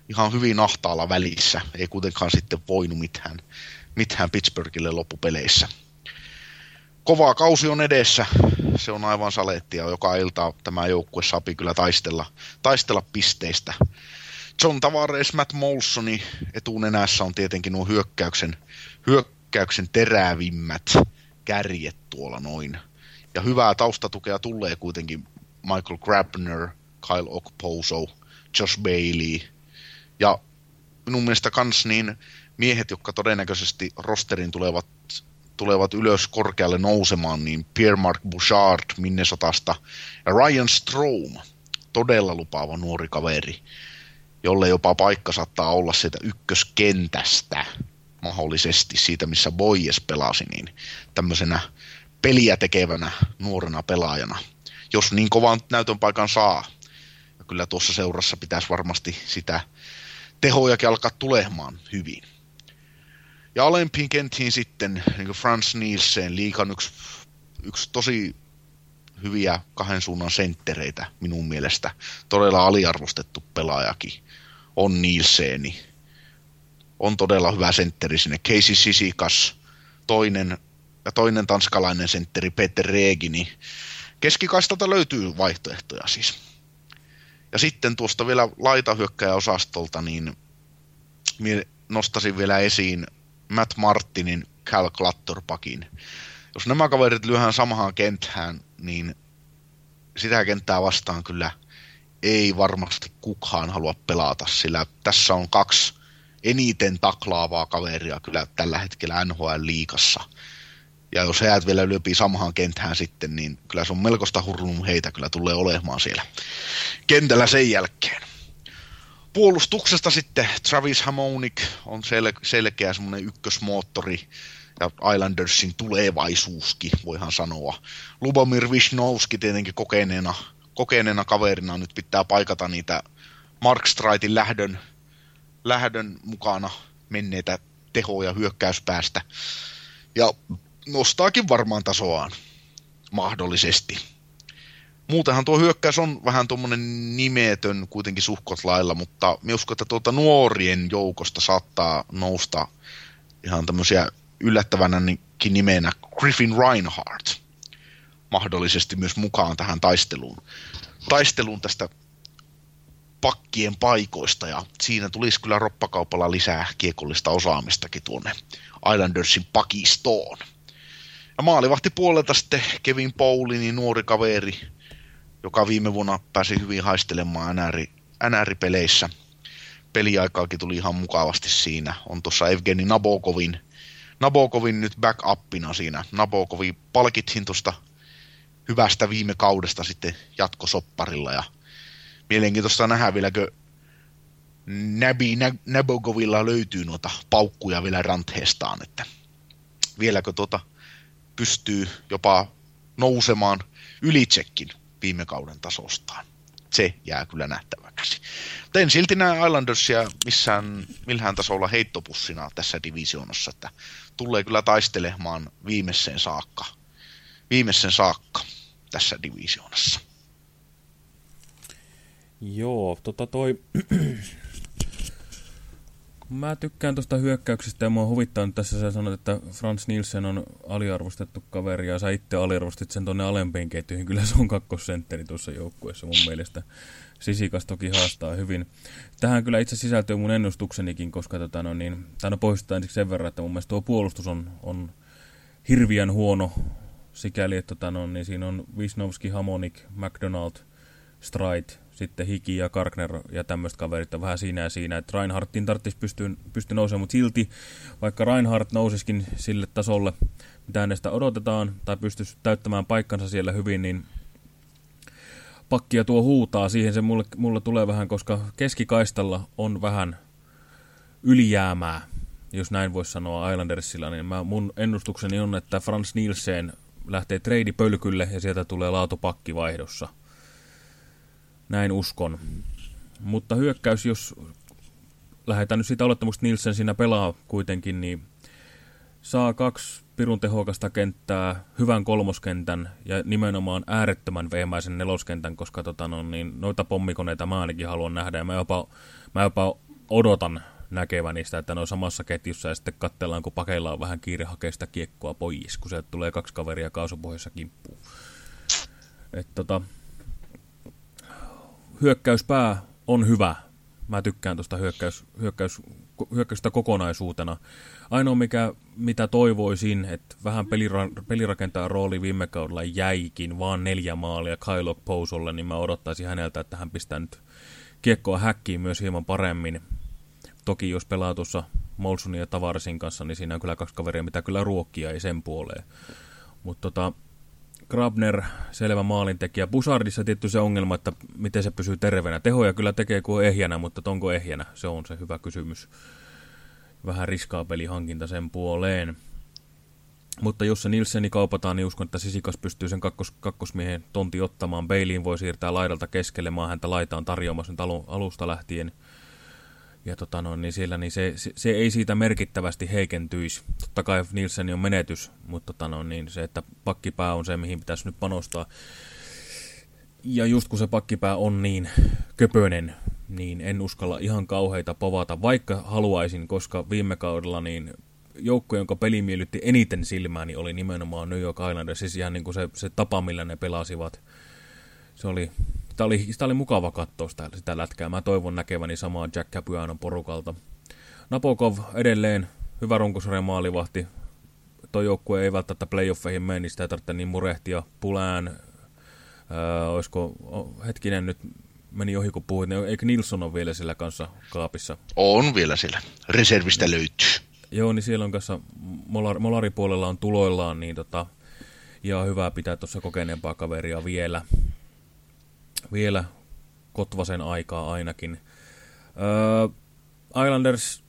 ihan hyvin ahtaalla välissä, ei kuitenkaan sitten voinut mitään, mitään Pittsburghille loppupeleissä. Kova kausi on edessä, se on aivan salettia, joka ilta tämä joukkue saapi kyllä taistella, taistella pisteistä. John Tavares, Matt Molsoni etunenässä on tietenkin nuo hyökkäyksen, hyökkäyksen terävimmät kärjet tuolla noin. Ja hyvää taustatukea tulee kuitenkin Michael Grabner, Kyle Okposo, Josh Bailey ja minun mielestä kans niin miehet, jotka todennäköisesti rosterin tulevat, tulevat ylös korkealle nousemaan, niin Pierre-Marc Bouchard Minnesotasta ja Ryan Strom, todella lupaava nuori kaveri, jolle jopa paikka saattaa olla sieltä ykköskentästä mahdollisesti siitä, missä Boyes pelasi, niin tämmöisenä peliä tekevänä nuorena pelaajana, jos niin kovan näytön paikan saa. Ja kyllä tuossa seurassa pitäisi varmasti sitä tehojakin alkaa tulemaan hyvin. Ja alempiin kenttiin sitten niin Franz Nielsen, liikan yksi, yksi tosi hyviä kahden suunnan senttereitä minun mielestä. Todella aliarvostettu pelaajakin on Nielseni. On todella hyvä sentteri sinne. Casey Sisikas, toinen, ja toinen tanskalainen sentteri Peter Regini. Keskikaistalta löytyy vaihtoehtoja siis. Ja sitten tuosta vielä laitahyökkäjäosastolta, niin nostasin vielä esiin Matt Martinin Cal Clutterpackin. Jos nämä kaverit lyöhän samaan kenttään, niin sitä kenttää vastaan kyllä ei varmasti kukaan halua pelata, sillä tässä on kaksi eniten taklaavaa kaveria kyllä tällä hetkellä NHL-liikassa. Ja jos heidät vielä lyöpii samaan kenttään sitten, niin kyllä se on melkoista hurlum heitä kyllä tulee olemaan siellä kentällä sen jälkeen. Puolustuksesta sitten Travis Hamonik on sel- selkeä semmoinen ykkösmoottori ja Islandersin tulevaisuuskin, voihan sanoa. Lubomir Vishnowski tietenkin kokeneena, kokeneena kaverina nyt pitää paikata niitä Mark Straitin lähdön, lähdön mukana menneitä tehoja hyökkäyspäästä. Ja nostaakin varmaan tasoaan mahdollisesti. Muutenhan tuo hyökkäys on vähän tuommoinen nimetön kuitenkin suhkot lailla, mutta minä uskon, että tuolta nuorien joukosta saattaa nousta ihan tämmöisiä yllättävänäkin nimenä Griffin Reinhardt mahdollisesti myös mukaan tähän taisteluun. Taisteluun tästä pakkien paikoista ja siinä tulisi kyllä roppakaupalla lisää kiekollista osaamistakin tuonne Islandersin pakistoon. Ja maalivahti puolelta sitten Kevin Paulini, nuori kaveri, joka viime vuonna pääsi hyvin haistelemaan NR, NR-peleissä. Peliaikaakin tuli ihan mukavasti siinä. On tuossa Evgeni Nabokovin, Nabokovin nyt backupina siinä. Nabokovi palkithin tuosta hyvästä viime kaudesta sitten jatkosopparilla ja mielenkiintoista nähdä vieläkö Nabi Nabokovilla löytyy noita paukkuja vielä ranteestaan, että vieläkö tuota pystyy jopa nousemaan ylitsekin viime kauden tasostaan. se jää kyllä nähtäväksi. Mutta en silti näe Islandersia missään millään tasolla heittopussina tässä divisioonassa, että tulee kyllä taistelemaan viimeiseen saakka, viimeisen saakka tässä divisioonassa. Joo, tota toi... <clears throat> Mä tykkään tuosta hyökkäyksestä ja mua huvittaa nyt tässä, sä sanot, että Frans Nielsen on aliarvostettu kaveri ja sä itse aliarvostit sen tonne alempiin ketjuihin. Kyllä se on kakkosentteri tuossa joukkueessa mun mielestä. Sisikas toki haastaa hyvin. Tähän kyllä itse sisältyy mun ennustuksenikin, koska tota, no, niin, tai no poistetaan sen verran, että mun mielestä tuo puolustus on, on hirviän huono sikäli, että tota, no, niin siinä on Wisnowski, Hamonik, McDonald, Stride, sitten Hiki ja Karkner ja tämmöistä kaverit. Vähän siinä ja siinä, että Reinhardtin tarvitsisi pystyä, pystyä nousemaan, mutta silti vaikka Reinhardt nousisikin sille tasolle, mitä hänestä odotetaan, tai pystyisi täyttämään paikkansa siellä hyvin, niin pakkia tuo huutaa, siihen se mulle, mulle tulee vähän, koska keskikaistalla on vähän ylijäämää, jos näin voisi sanoa Islandersilla, niin mä, mun ennustukseni on, että Frans Nielsen lähtee treidipölkylle ja sieltä tulee laatupakki vaihdossa – näin uskon. Mutta hyökkäys, jos lähdetään nyt siitä olettamusta, Nielsen siinä pelaa kuitenkin, niin saa kaksi pirun tehokasta kenttää, hyvän kolmoskentän ja nimenomaan äärettömän vehmäisen neloskentän, koska tota, no, niin, noita pommikoneita mä ainakin haluan nähdä ja mä jopa, mä jopa odotan näkeväni sitä, että ne on samassa ketjussa ja sitten katsellaan, kun pakeilla on vähän kiire hakea sitä kiekkoa pois, kun sieltä tulee kaksi kaveria kaasupohjassa kimppuun. Et, tota, hyökkäyspää on hyvä. Mä tykkään tuosta hyökkäys, hyökkäys, hyökkäystä kokonaisuutena. Ainoa mikä, mitä toivoisin, että vähän pelira, pelirakentajan rooli viime kaudella jäikin, vaan neljä maalia Kyle Pousolle, niin mä odottaisin häneltä, että hän pistää nyt kiekkoa häkkiin myös hieman paremmin. Toki jos pelaa tuossa Molsonin ja Tavarsin kanssa, niin siinä on kyllä kaksi kaveria, mitä kyllä ruokkia ei sen puoleen. Mutta tota, Grabner, selvä maalintekijä. Busardissa tietty se ongelma, että miten se pysyy terveenä. Tehoja kyllä tekee kuin ehjänä, mutta onko ehjänä? Se on se hyvä kysymys. Vähän riskaa pelihankinta sen puoleen. Mutta jos se Nilseni kaupataan, niin uskon, että Sisikas pystyy sen kakkos, kakkosmiehen tonti ottamaan. Beiliin voi siirtää laidalta keskelemaan häntä laitaan tarjoamassa nyt alusta lähtien ja tota no, niin siellä niin se, se, se, ei siitä merkittävästi heikentyisi. Totta kai Nielsen on menetys, mutta tota no, niin se, että pakkipää on se, mihin pitäisi nyt panostaa. Ja just kun se pakkipää on niin köpönen, niin en uskalla ihan kauheita povata, vaikka haluaisin, koska viime kaudella niin joukko, jonka peli miellytti eniten silmääni, oli nimenomaan New York Islanders. Siis ihan niin kuin se, se tapa, millä ne pelasivat. Se oli sitä oli, sitä oli mukava katsoa sitä, sitä lätkää. Mä toivon näkeväni samaa Jack Capuanon porukalta. Napokov edelleen hyvä runkosarjan maalivahti. Tuo joukkue ei välttämättä playoffeihin mene, niin sitä ei tarvitse niin murehtia. Pulään, öö, olisiko, hetkinen nyt meni ohi kun puhuit, niin eikö Nilsson ole vielä sillä kanssa kaapissa? On vielä siellä. Reservistä löytyy. Joo, niin siellä on kanssa, molar, molaripuolella on tuloillaan, niin tota, ja hyvä pitää tuossa kokeneempaa kaveria vielä vielä Kotvasen aikaa ainakin. Öö, Islanders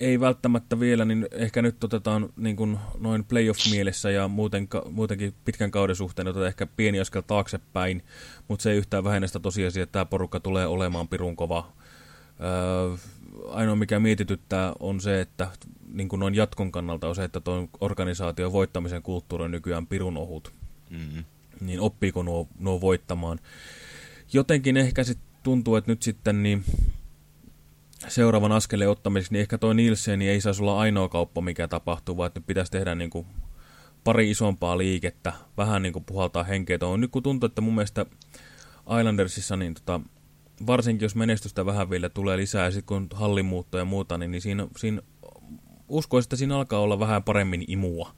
ei välttämättä vielä, niin ehkä nyt otetaan niin kuin noin playoff-mielessä ja muuten, muutenkin pitkän kauden suhteen otetaan ehkä pieni askel taaksepäin, mutta se ei yhtään vähennä sitä tosiasiaa, että tämä porukka tulee olemaan pirun kova. Öö, ainoa mikä mietityttää on se, että niin kuin noin jatkon kannalta on se, että tuon organisaation voittamisen kulttuuri on nykyään pirun ohut. Mm -hmm niin oppiiko nuo, nuo voittamaan. Jotenkin ehkä sit tuntuu, että nyt sitten niin seuraavan askeleen ottamiseksi, niin ehkä toi Nielsen niin ei saisi olla ainoa kauppa, mikä tapahtuu, vaan että nyt pitäisi tehdä niin kuin pari isompaa liikettä, vähän niin kuin puhaltaa henkeä. On nyt kun tuntuu, että mun mielestä Islandersissa, niin tota, varsinkin jos menestystä vähän vielä tulee lisää, ja sitten kun hallimuutto ja muuta, niin, niin siinä, siinä uskoisin, että siinä alkaa olla vähän paremmin imua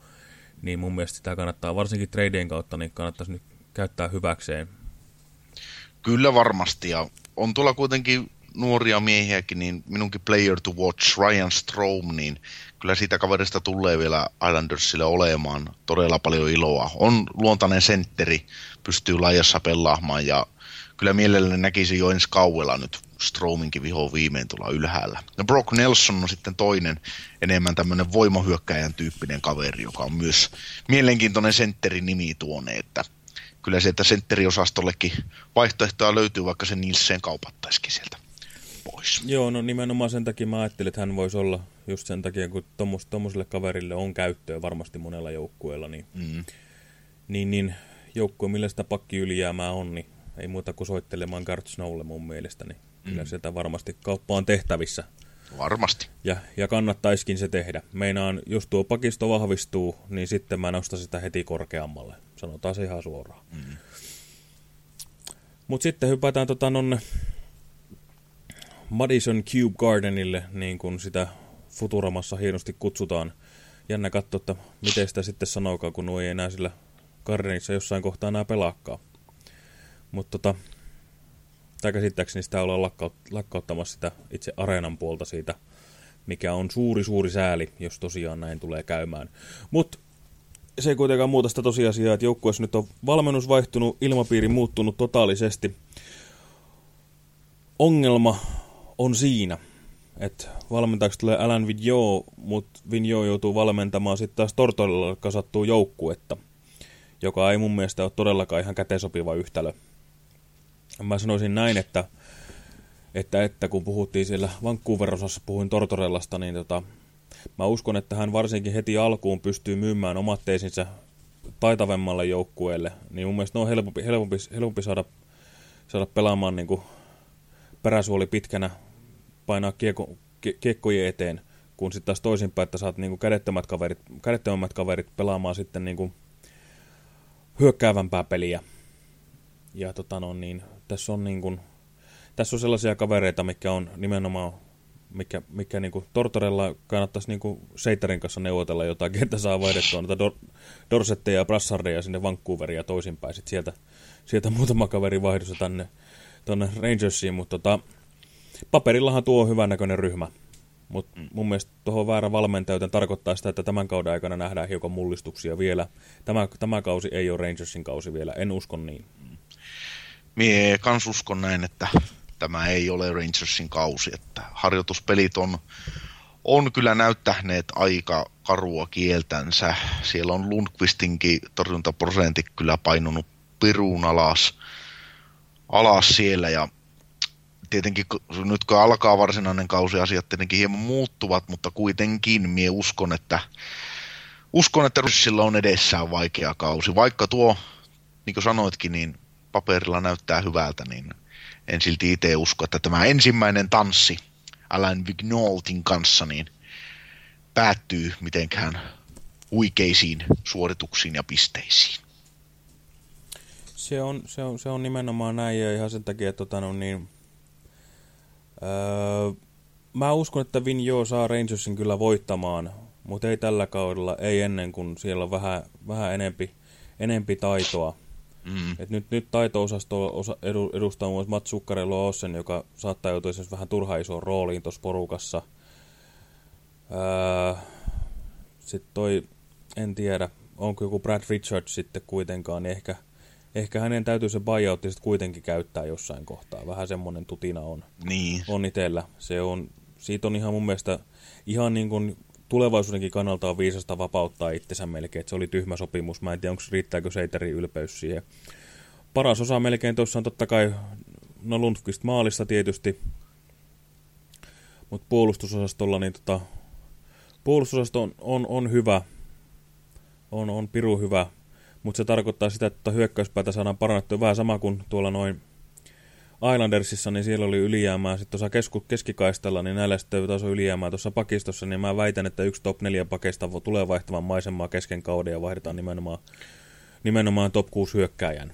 niin mun mielestä sitä kannattaa, varsinkin tradein kautta, niin kannattaisi nyt käyttää hyväkseen. Kyllä varmasti, ja on tuolla kuitenkin nuoria miehiäkin, niin minunkin player to watch, Ryan Strom, niin kyllä siitä kaverista tulee vielä Islandersille olemaan todella paljon iloa. On luontainen sentteri, pystyy laajassa pelaamaan ja kyllä mielelläni näkisi jo ensi kauella nyt Strominkin viho viimein tulla ylhäällä. No Brock Nelson on sitten toinen enemmän tämmöinen voimahyökkäjän tyyppinen kaveri, joka on myös mielenkiintoinen sentterin nimi tuonne, että kyllä sieltä sentteriosastollekin vaihtoehtoa löytyy, vaikka se Nilsen kaupattaisikin sieltä pois. Joo, no nimenomaan sen takia mä ajattelin, että hän voisi olla just sen takia, kun tuommoiselle kaverille on käyttöä varmasti monella joukkueella, niin, mm. niin, niin joukkue, millä sitä pakki ylijäämää on, niin ei muuta kuin soittelemaan Gart Snowlle mun mielestä, niin mm. kyllä sieltä varmasti kauppa on tehtävissä. Varmasti. Ja, ja kannattaiskin se tehdä. Meinaan, jos tuo pakisto vahvistuu, niin sitten mä nostan sitä heti korkeammalle. Sanotaan se ihan suoraan. Mm. Mutta sitten hypätään tota nonne Madison Cube Gardenille, niin kuin sitä Futuramassa hienosti kutsutaan. Jännä katsoa, että miten sitä sitten sanookaan, kun nuo ei enää sillä Gardenissa jossain kohtaa enää pelaakaan. Mutta tota, tai käsittääkseni sitä ollaan lakkaut, lakkauttamassa sitä itse areenan puolta siitä, mikä on suuri suuri sääli, jos tosiaan näin tulee käymään. Mutta se ei kuitenkaan muuta sitä tosiasiaa, että joukkueessa nyt on valmennus vaihtunut, ilmapiiri muuttunut totaalisesti. Ongelma on siinä, että valmentajaksi tulee Alan Vigneault, mutta Vigneault joutuu valmentamaan sitten taas Tortorella kasattua joukkuetta, joka ei mun mielestä ole todellakaan ihan käteen sopiva yhtälö. Mä sanoisin näin, että, että, että kun puhuttiin siellä Vancouver-osassa, puhuin Tortorellasta, niin tota, mä uskon, että hän varsinkin heti alkuun pystyy myymään omat teisinsä taitavemmalle joukkueelle, niin mun mielestä ne on helpompi, helpompi, helpompi saada, saada pelaamaan niin kuin peräsuoli pitkänä, painaa kiekko, kiekkojen eteen, kun sitten taas toisinpäin, että saat niin kädettömät kaverit, kädettömät kaverit pelaamaan sitten niin hyökkäävämpää peliä. Ja tota no, niin, tässä on niin kuin, tässä on sellaisia kavereita, mikä on nimenomaan, mikä, mikä niin kuin Tortorella kannattaisi niin kuin Seiterin kanssa neuvotella jotakin, että saa vaihdettua noita Dor Dorsetteja ja Brassardeja sinne Vancouveria ja toisinpäin. Sitten sieltä, sieltä muutama kaveri vaihdossa tänne tuonne Rangersiin, mutta tota, paperillahan tuo on hyvännäköinen ryhmä. Mutta mun mielestä tuohon väärä valmentaja, joten tarkoittaa sitä, että tämän kauden aikana nähdään hiukan mullistuksia vielä. Tämä, tämä kausi ei ole Rangersin kausi vielä, en usko niin. Mie kans uskon näin, että tämä ei ole Rangersin kausi, että harjoituspelit on, on kyllä näyttäneet aika karua kieltänsä. Siellä on Lundqvistinkin torjuntaprosentti kyllä painunut piruun alas, alas siellä ja tietenkin nyt kun alkaa varsinainen kausi, asiat tietenkin hieman muuttuvat, mutta kuitenkin mie uskon, että uskon, että Russilla on edessään vaikea kausi. Vaikka tuo, niin kuin sanoitkin, niin paperilla näyttää hyvältä, niin en silti itse usko, että tämä ensimmäinen tanssi Alan Vignaultin kanssa niin päättyy mitenkään huikeisiin suorituksiin ja pisteisiin. Se on, se on, se on nimenomaan näin ja ihan sen takia, että tota, no, niin, öö, mä uskon, että Vinjo saa Rangersin kyllä voittamaan, mutta ei tällä kaudella, ei ennen kuin siellä on vähän, vähän enempi, enempi taitoa. Mm. Et nyt, nyt taito-osasto osa, edu, edustaa muun muassa Mats Ossen, joka saattaa joutua vähän turha isoon rooliin tuossa porukassa. Öö, sitten toi, en tiedä, onko joku Brad Richards sitten kuitenkaan, niin ehkä, ehkä hänen täytyy se buyoutti sitten kuitenkin käyttää jossain kohtaa. Vähän semmoinen tutina on, niin. on itsellä. Se on, siitä on ihan mun mielestä ihan niin kuin tulevaisuudenkin kannalta on viisasta vapauttaa itsensä melkein, että se oli tyhmä sopimus. Mä en tiedä, onko riittääkö Seiterin ylpeys siihen. Paras osa melkein tuossa on totta kai, no Lundqvist maalissa tietysti, mutta puolustusosastolla niin tota, puolustusosasto on, on, on hyvä, on, on piru hyvä, mutta se tarkoittaa sitä, että hyökkäyspäätä saadaan parannettua vähän sama kuin tuolla noin Islandersissa, niin siellä oli ylijäämää. Sitten tuossa keskikaistalla, niin näillä sitten taas ylijäämää tuossa pakistossa, niin mä väitän, että yksi top 4 pakista tulee vaihtamaan maisemaa kesken kauden ja vaihdetaan nimenomaan, nimenomaan top 6 hyökkääjän.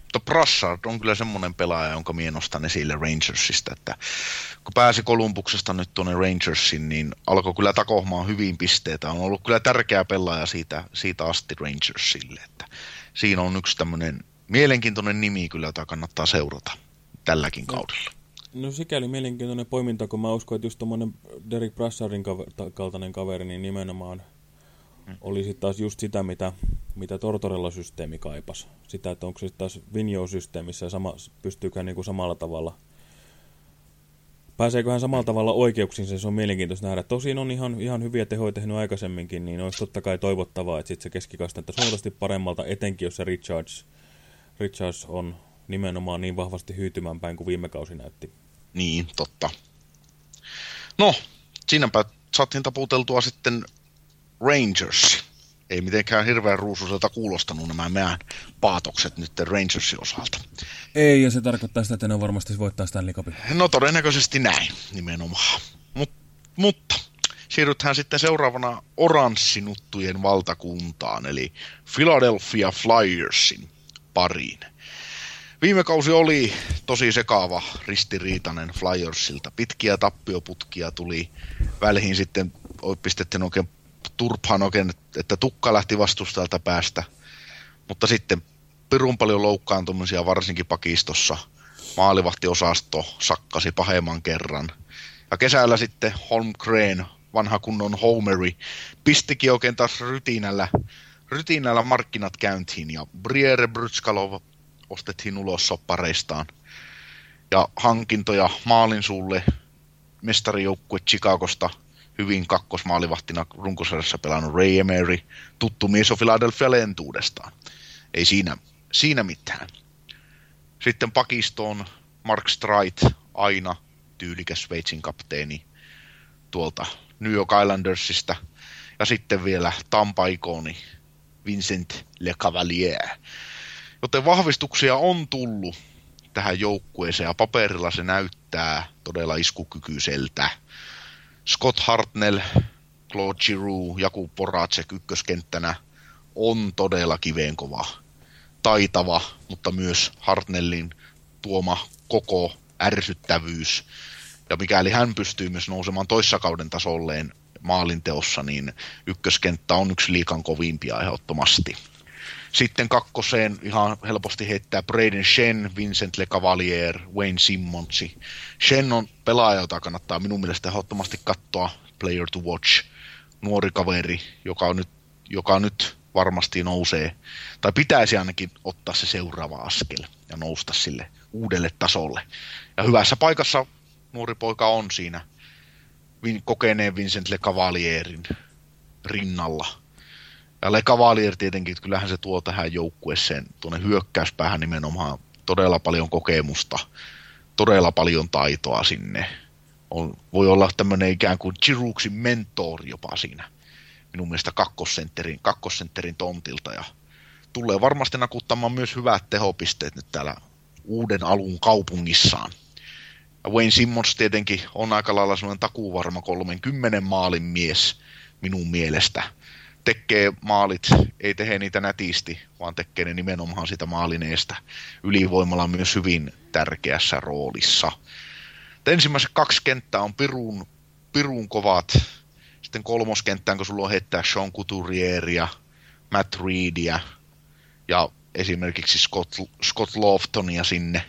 Mutta Brassard on kyllä semmoinen pelaaja, jonka mie nostan esille Rangersista, että kun pääsi Kolumbuksesta nyt tuonne Rangersin, niin alkoi kyllä takohmaan hyvin pisteitä. On ollut kyllä tärkeä pelaaja siitä, siitä asti Rangersille, että siinä on yksi tämmöinen mielenkiintoinen nimi kyllä, jota kannattaa seurata tälläkin kaudella. No sikäli mielenkiintoinen poiminta, kun mä uskon, että just tuommoinen Derek Brassardin kaver, kaltainen kaveri, niin nimenomaan hmm. olisi taas just sitä, mitä, mitä Tortorella-systeemi kaipasi. Sitä, että onko se taas Vinjo-systeemissä ja sama, pystyykö niin kuin samalla tavalla Pääseekö hän samalla tavalla oikeuksiin, se on mielenkiintoista nähdä. Tosin on ihan, ihan hyviä tehoja tehnyt aikaisemminkin, niin olisi totta kai toivottavaa, että sitten se keskikasta että huomattavasti paremmalta, etenkin jos se Richards Richards on nimenomaan niin vahvasti hyytymään päin kuin viime kausi näytti. Niin, totta. No, siinäpä saatiin taputeltua sitten Rangers. Ei mitenkään hirveän ruusuiselta kuulostanut nämä meidän paatokset nyt Rangersin osalta. Ei, ja se tarkoittaa sitä, että ne on varmasti voittaa Stanley Cupin. No todennäköisesti näin, nimenomaan. Mut, mutta siirrytään sitten seuraavana oranssinuttujen valtakuntaan, eli Philadelphia Flyersin pariin. Viime kausi oli tosi sekaava, ristiriitainen Flyersilta. Pitkiä tappioputkia tuli. Väliin sitten pistettiin oikein turpaan oikein, että tukka lähti vastustajalta päästä. Mutta sitten pirun paljon loukkaantumisia, varsinkin pakistossa. Maalivahtiosasto sakkasi pahemman kerran. Ja kesällä sitten Holmgren, vanha kunnon Homeri, pistikin oikein taas rytinällä, rytinällä markkinat käyntiin. Ja Briere Brytskalov ostettiin ulos soppareistaan. Ja hankintoja maalin sulle mestarijoukkue Chicagosta hyvin kakkosmaalivahtina runkosarjassa pelannut Ray Emery, tuttu mies on Philadelphia lentuudestaan. Ei siinä, siinä mitään. Sitten pakistoon Mark Streit, aina tyylikäs Sveitsin kapteeni tuolta New York Islandersista. Ja sitten vielä Tampa-ikoni Vincent Le Cavalier. Joten vahvistuksia on tullut tähän joukkueeseen ja paperilla se näyttää todella iskukykyiseltä. Scott Hartnell, Claude Giroux, Jakub Poracek ykköskenttänä on todella kiveenkova, taitava, mutta myös Hartnellin tuoma koko ärsyttävyys. Ja mikäli hän pystyy myös nousemaan toissakauden tasolleen maalinteossa, niin ykköskenttä on yksi liikan kovimpia ehdottomasti. Sitten kakkoseen ihan helposti heittää Braden Shen, Vincent Le Cavalier, Wayne Simmonsi. Shen on pelaaja, jota kannattaa minun mielestä ehdottomasti katsoa, player to watch, nuori kaveri, joka on nyt, joka nyt varmasti nousee, tai pitäisi ainakin ottaa se seuraava askel ja nousta sille uudelle tasolle. Ja hyvässä paikassa nuori poika on siinä kokeneen Vincent Le Cavalierin rinnalla – ja Le Cavalier tietenkin, että kyllähän se tuo tähän joukkueeseen tuonne hyökkäyspäähän nimenomaan todella paljon kokemusta, todella paljon taitoa sinne. On, voi olla tämmöinen ikään kuin Chiruksin mentor jopa siinä minun mielestä kakkosentterin, kakkosentterin tontilta ja tulee varmasti nakuttamaan myös hyvät tehopisteet nyt täällä uuden alun kaupungissaan. Ja Wayne Simmons tietenkin on aika lailla semmoinen takuvarma 30 maalin mies minun mielestä – tekee maalit, ei tehe niitä nätisti, vaan tekee ne nimenomaan sitä maalineesta ylivoimalla myös hyvin tärkeässä roolissa. Ensimmäiset kaksi kenttää on pirun, pirun kovat. Sitten kolmoskenttään, kun sulla on heittää Sean Couturieria, Matt Reedia ja esimerkiksi Scott, Scott Loftonia sinne.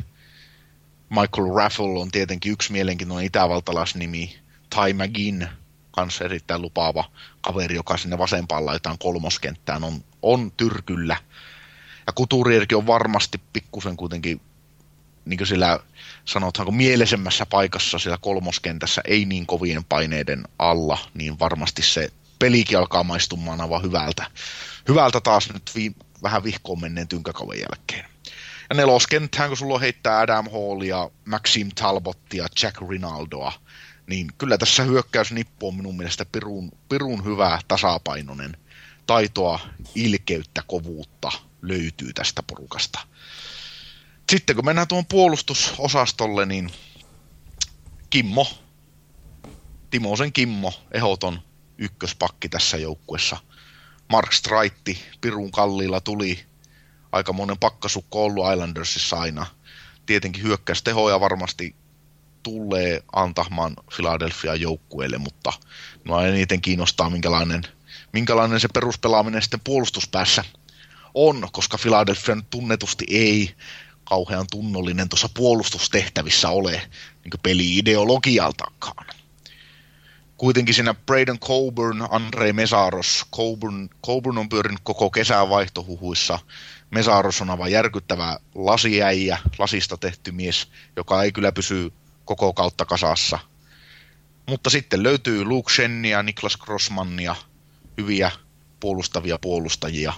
Michael Raffle on tietenkin yksi mielenkiintoinen itävaltalaisnimi. Ty McGinn – kanssa erittäin lupaava kaveri, joka sinne vasempaan laitaan kolmoskenttään on, on tyrkyllä. Ja Kuturierkin on varmasti pikkusen kuitenkin niin kuin sillä sanotaanko mielesemmässä paikassa siellä kolmoskentässä, ei niin kovien paineiden alla, niin varmasti se pelikin alkaa maistumaan aivan hyvältä. Hyvältä taas nyt vi, vähän vihkoon menneen tynkäkauden jälkeen. Ja neloskenttään, kun sulla on heittää Adam Hallia, Maxim Talbottia, Jack Rinaldoa, niin kyllä tässä hyökkäysnippu on minun mielestä pirun, pirun hyvä tasapainoinen. Taitoa, ilkeyttä, kovuutta löytyy tästä porukasta. Sitten kun mennään tuon puolustusosastolle, niin Kimmo, Timosen Kimmo, ehoton ykköspakki tässä joukkuessa. Mark Straitti, Pirun kalliilla tuli aika monen pakkasukko ollut Islandersissa aina. Tietenkin hyökkäystehoja varmasti tulee antamaan Philadelphia joukkueelle, mutta minua eniten kiinnostaa, minkälainen, minkälainen se peruspelaaminen sitten puolustuspäässä on, koska Philadelphia tunnetusti ei kauhean tunnollinen tuossa puolustustehtävissä ole niin peli-ideologialtakaan. Kuitenkin siinä Braden Coburn, Andre Mesaros, Coburn, Coburn on pyörinyt koko kesän vaihtohuhuissa. Mesaros on aivan järkyttävä lasiäijä, lasista tehty mies, joka ei kyllä pysy koko kautta kasassa. Mutta sitten löytyy Luke Shennia, Niklas Grossmannia, hyviä puolustavia puolustajia.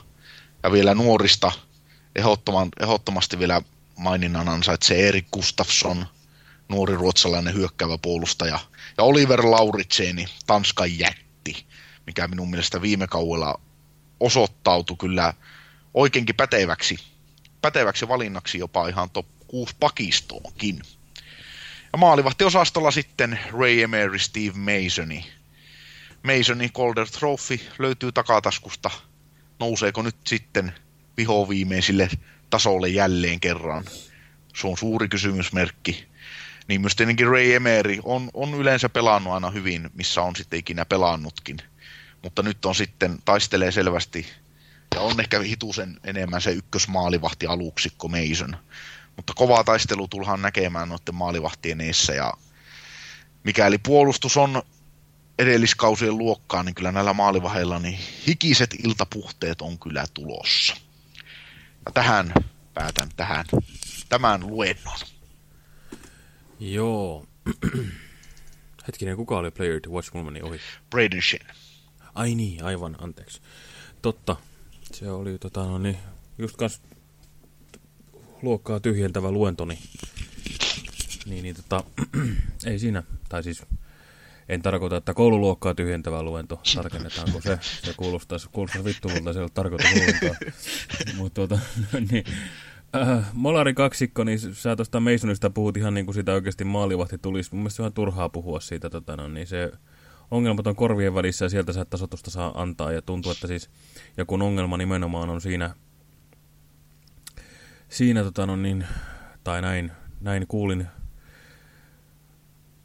Ja vielä nuorista ehdottomasti vielä maininnan ansaitsee Erik Gustafsson, nuori ruotsalainen hyökkäävä puolustaja, ja Oliver Lauritseni, Tanskan jätti, mikä minun mielestä viime kaudella osoittautui kyllä oikeinkin päteväksi, päteväksi valinnaksi jopa ihan top 6 pakistoonkin. Ja maalivahtiosastolla sitten Ray Emery, Steve Masoni. Masonin Calder Trophy löytyy takataskusta. Nouseeko nyt sitten vihoviimeisille tasolle jälleen kerran? Se on suuri kysymysmerkki. Niin myös tietenkin Ray Emery on, on yleensä pelannut aina hyvin, missä on sitten ikinä pelannutkin. Mutta nyt on sitten, taistelee selvästi, ja on ehkä hitusen enemmän se ykkösmaalivahti aluksikko Mason. Mutta kovaa taistelu tullaan näkemään noiden maalivahtien eessä, ja mikäli puolustus on edelliskausien luokkaa, niin kyllä näillä maalivahdeilla niin hikiset iltapuhteet on kyllä tulossa. Ja tähän päätän tähän, tämän luennon. Joo. <clears throat> Hetkinen, kuka oli Player to Watch? Mulla meni ohi. Braden Shen. Ai niin, aivan, anteeksi. Totta, se oli tota, no niin, just kans luokkaa tyhjentävä luentoni. Niin, niin tota, <clears throat> ei siinä, tai siis en tarkoita, että koululuokkaa tyhjentävä luento, tarkennetaanko se, se kuulostaa, kuulostaa vittuvulta, se ei ole tarkoitus ollenkaan. Mutta tota, <laughs> niin, äh, Molari kaksikko, niin sä tuosta Masonista puhut ihan niin kuin sitä oikeasti maalivahti tulisi. Mun mielestä se on turhaa puhua siitä, tota, no, niin se ongelmat on korvien välissä ja sieltä sä tasotusta saa antaa. Ja tuntuu, että siis, ja kun ongelma nimenomaan on siinä, siinä tota, no, niin, tai näin, näin kuulin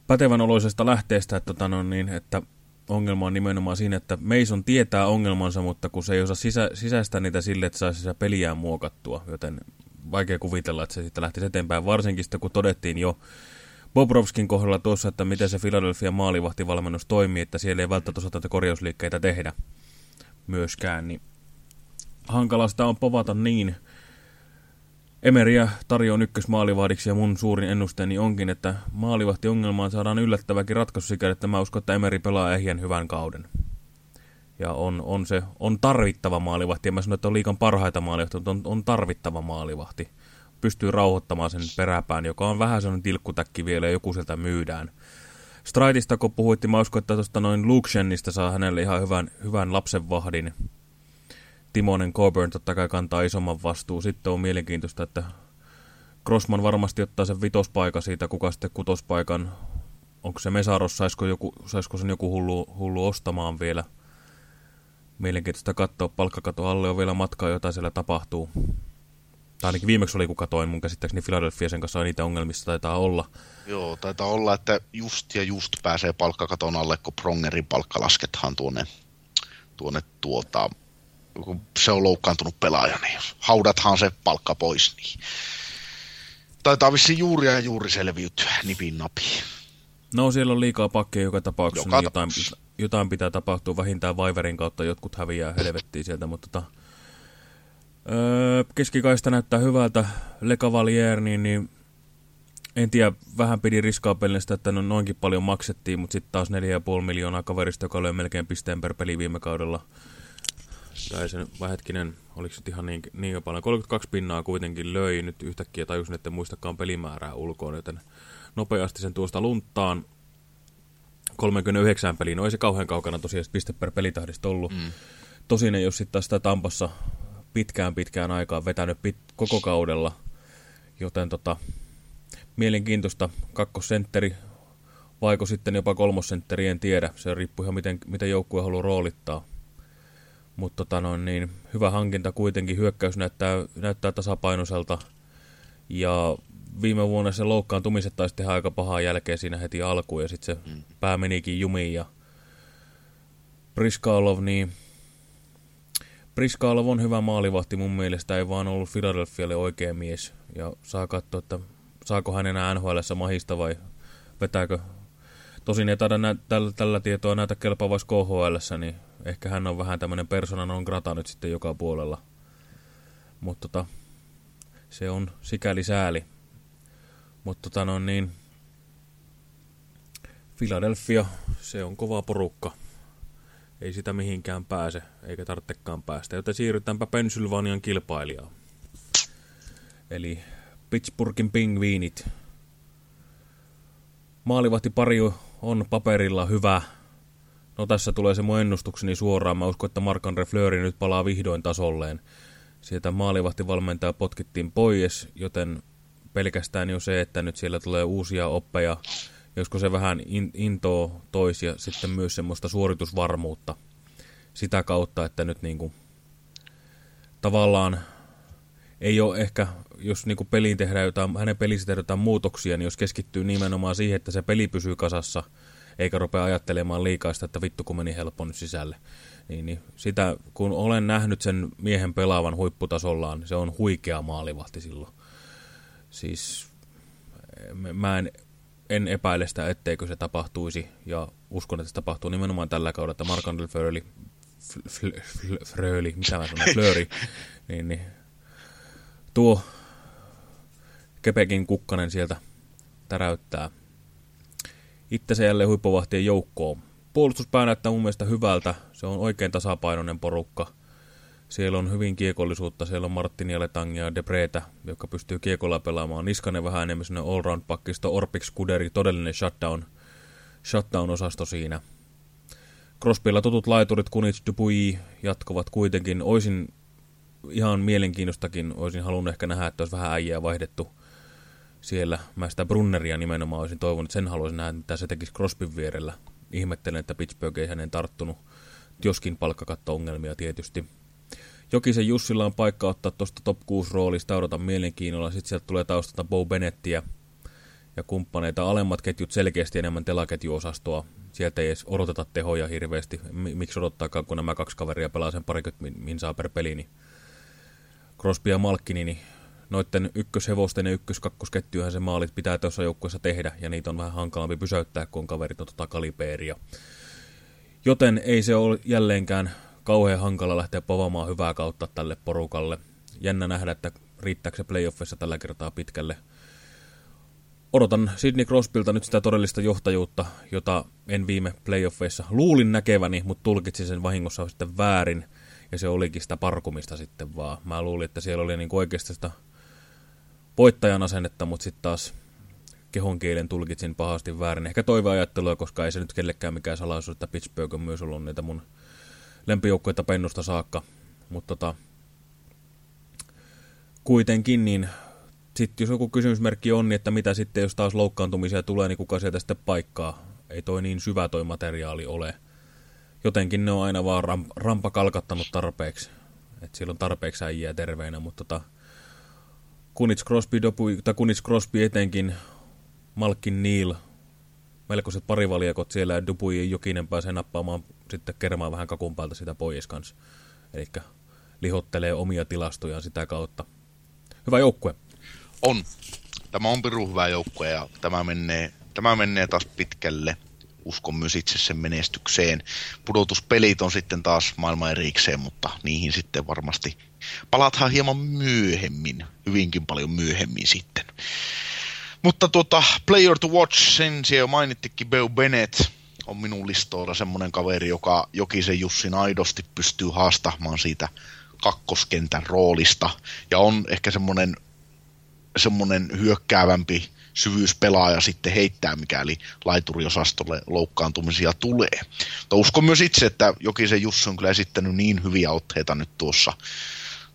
pätevän oloisesta lähteestä, että, tota, no, niin, että ongelma on nimenomaan siinä, että Mason tietää ongelmansa, mutta kun se ei osaa sisä, sisäistää niitä sille, että saisi sitä peliään muokattua, joten vaikea kuvitella, että se sitten lähtisi eteenpäin, varsinkin sitten kun todettiin jo Bobrovskin kohdalla tuossa, että miten se Philadelphia maalivahtivalmennus toimii, että siellä ei välttämättä osata korjausliikkeitä tehdä myöskään, niin hankalasta on povata niin. Emeriä tarjoaa ykkösmaalivahdiksi ja mun suurin ennusteeni onkin, että maalivahtiongelmaan saadaan yllättäväkin ratkaisu sikäli, että mä uskon, että Emeri pelaa ehjän hyvän kauden. Ja on, on, se, on tarvittava maalivahti, ja mä sanon, että on liikan parhaita maalivahti, mutta on, on tarvittava maalivahti pystyy rauhoittamaan sen peräpään, joka on vähän sellainen tilkkutäkki vielä ja joku sieltä myydään. Straitista kun puhuitti, mä uskon, että tuosta noin Luxenista saa hänelle ihan hyvän, hyvän lapsenvahdin. Timonen Coburn totta kai kantaa isomman vastuun. Sitten on mielenkiintoista, että Crossman varmasti ottaa sen vitospaikan siitä, kuka sitten kutospaikan. Onko se Mesaros, saisiko, joku, saisiko sen joku hullu, hullu ostamaan vielä. Mielenkiintoista katsoa, palkkakato alle on vielä matkaa, jota siellä tapahtuu. Tai ainakin viimeksi oli, kun katoin, mun käsittääkseni Philadelphia sen kanssa niitä ongelmista taitaa olla. Joo, taitaa olla, että just ja just pääsee palkkakaton alle, kun Prongerin palkka lasketaan tuonne, tuonne tuota, kun se on loukkaantunut pelaaja, niin jos haudathan se palkka pois, niin taitaa vissiin juuri ja juuri selviytyä nipin napi. No siellä on liikaa pakkeja joka tapauksessa, joka niin jotain, jotain pitää tapahtua vähintään Vaiverin kautta, jotkut häviää helvettiin sieltä, mutta tota, Öö, keskikaista näyttää hyvältä. Le Cavalier, niin, niin en tiedä, vähän pidi riskaapellista, että no noinkin paljon maksettiin, mutta sitten taas 4,5 miljoonaa kaverista, joka löi melkein pisteen per peli viime kaudella. Tai sen hetkinen, oliko se ihan niin, niin paljon? 32 pinnaa kuitenkin löi nyt yhtäkkiä, tajusin, että muistakaan pelimäärää ulkoon, joten nopeasti sen tuosta lunttaan. 39 peliin, no ei se kauhean kaukana tosiaan piste per pelitahdista ollut. Mm. Tosin ei ole sitten taas sitä Tampassa pitkään pitkään aikaan vetänyt pit koko kaudella, joten tota, mielenkiintoista kakkosentteri, vaiko sitten jopa kolmosentteri, en tiedä. Se riippuu ihan miten, miten joukkue haluaa roolittaa. Mutta tota no, niin, hyvä hankinta kuitenkin, hyökkäys näyttää, näyttää tasapainoiselta. Ja viime vuonna se loukkaantumiset taisi tehdä aika pahaa jälkeen siinä heti alkuun, ja sitten se mm. pää menikin jumiin. Ja Priskalov, niin Priskaalov on hyvä maalivahti mun mielestä, ei vaan ollut Philadelphialle oikea mies. Ja saa katsoa, että saako hän enää nhl mahista vai vetääkö. Tosin ei taida nä tällä, tällä tietoa näytä kelpaavais KHL, niin ehkä hän on vähän tämmöinen persona non grata nyt sitten joka puolella. Mutta tota, se on sikäli sääli. Mutta tota no niin, Philadelphia, se on kova porukka ei sitä mihinkään pääse, eikä tarvitsekaan päästä. Joten siirrytäänpä Pennsylvanian kilpailijaan. eli Pittsburghin pingviinit. Maalivahti pari on paperilla hyvä. No tässä tulee se mun ennustukseni suoraan. Mä uskon, että Mark-Andre Fleury nyt palaa vihdoin tasolleen. Sieltä maalivahtivalmentaja potkittiin pois, joten pelkästään jo se, että nyt siellä tulee uusia oppeja, josko se vähän in, intoa toisi ja sitten myös semmoista suoritusvarmuutta sitä kautta, että nyt niinku tavallaan ei ole ehkä, jos niinku peliin tehdään jotain, hänen pelissä tehdään jotain muutoksia, niin jos keskittyy nimenomaan siihen, että se peli pysyy kasassa, eikä rupea ajattelemaan liikaa sitä, että vittu kun meni helppo nyt sisälle. Niin, niin sitä, kun olen nähnyt sen miehen pelaavan huipputasollaan, se on huikea maalivahti silloin. Siis mä en, en epäile sitä, etteikö se tapahtuisi, ja uskon, että se tapahtuu nimenomaan tällä kaudella, että Mark-André Fröli, Fröli, mitä mä sanon, Flöri, <laughs> niin, niin tuo Kepekin kukkanen sieltä täräyttää itsensä jälleen huippuvahtien joukkoon. Puolustuspää näyttää mun mielestä hyvältä. Se on oikein tasapainoinen porukka. Siellä on hyvin kiekollisuutta. Siellä on Martin Letangia ja Debretä, jotka pystyy kiekolla pelaamaan. Niskanen vähän enemmän sinne allround-pakkisto. Orpix Kuderi, todellinen shutdown, shutdown-osasto siinä. Crosbylla tutut laiturit, Kunits, Dupuy jatkuvat kuitenkin. Oisin ihan mielenkiinnostakin, olisin halunnut ehkä nähdä, että olisi vähän äijää vaihdettu siellä. Mä sitä Brunneria nimenomaan olisin toivonut, sen haluaisin nähdä, mitä se tekisi Crosbyn vierellä. Ihmettelen, että Pittsburgh ei hänen tarttunut, joskin palkkakatto-ongelmia tietysti. Jokisen Jussilla on paikka ottaa tuosta top 6 roolista, odotan mielenkiinnolla. Sitten sieltä tulee taustalta Bo Bennettiä ja kumppaneita. Alemmat ketjut selkeästi enemmän telaketjuosastoa. Sieltä ei edes odoteta tehoja hirveästi. Miksi odottaakaan, kun nämä kaksi kaveria pelaa sen parikymmentä min saa per peli, niin Crosby ja Malkkini, niin noiden ykköshevosten ja ykköskakkosketjuhan se maalit pitää tuossa joukkueessa tehdä, ja niitä on vähän hankalampi pysäyttää, kun on kaverit on tota. Joten ei se ole jälleenkään kauhean hankala lähteä povaamaan hyvää kautta tälle porukalle. Jännä nähdä, että riittääkö se playoffissa tällä kertaa pitkälle. Odotan Sidney Crosbylta nyt sitä todellista johtajuutta, jota en viime playoffeissa luulin näkeväni, mutta tulkitsin sen vahingossa sitten väärin. Ja se olikin sitä parkumista sitten vaan. Mä luulin, että siellä oli niin oikeasti sitä voittajan asennetta, mutta sitten taas kehon kielen tulkitsin pahasti väärin. Ehkä toiveajattelua, koska ei se nyt kellekään mikään salaisuus, että Pittsburgh on myös ollut niitä mun lempijoukkoita pennusta saakka. Mutta tota, kuitenkin niin sitten jos joku kysymysmerkki on, niin että mitä sitten, jos taas loukkaantumisia tulee, niin kuka sieltä sitten paikkaa? Ei toi niin syvä toi materiaali ole. Jotenkin ne on aina vaan ramp rampa kalkattanut tarpeeksi. Että siellä on tarpeeksi äijää terveinä, mutta tota, Kunits Crosby, Dopu, tai Kunits Crosby etenkin, Malkin Neil, melkoiset parivaliakot siellä, ja Dupui Jokinen pääsee nappaamaan sitten kermaan vähän kakun päältä sitä pois kanssa. Eli lihottelee omia tilastojaan sitä kautta. Hyvä joukkue. On. Tämä on piru hyvä joukkue ja tämä menee, tämä menee taas pitkälle. Uskon myös itse sen menestykseen. Pudotuspelit on sitten taas maailman erikseen, mutta niihin sitten varmasti palataan hieman myöhemmin, hyvinkin paljon myöhemmin sitten. Mutta tuota, Player to Watch, sen siellä mainittikin Beau Bennett, on minun listoilla semmoinen kaveri, joka Jokisen Jussin aidosti pystyy haastamaan siitä kakkoskentän roolista. Ja on ehkä semmoinen, semmoinen hyökkäävämpi syvyyspelaaja sitten heittää, mikäli laituriosastolle loukkaantumisia tulee. Mutta uskon myös itse, että Jokisen Jussi on kyllä esittänyt niin hyviä otteita nyt tuossa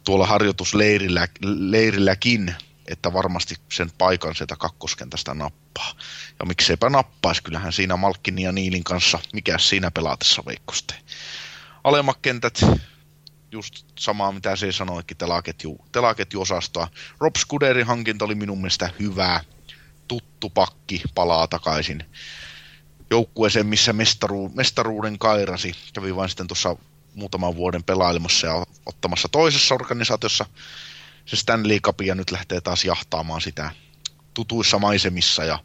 tuolla harjoitusleirilläkin, että varmasti sen paikan sieltä kakkoskentästä nappaa. Ja mikseipä nappaisi, kyllähän siinä Malkkini ja Niilin kanssa, mikä siinä pelaatessa veikkoste. Alemmat kentät, just samaa mitä se sanoikin telaketju, telaketjuosastoa. Rob Scuderin hankinta oli minun mielestä hyvää. Tuttu pakki palaa takaisin joukkueeseen, missä mestaru, mestaruuden kairasi. Kävi vain sitten tuossa muutaman vuoden pelailemassa ja ottamassa toisessa organisaatiossa se Stanley Cup ja nyt lähtee taas jahtaamaan sitä tutuissa maisemissa ja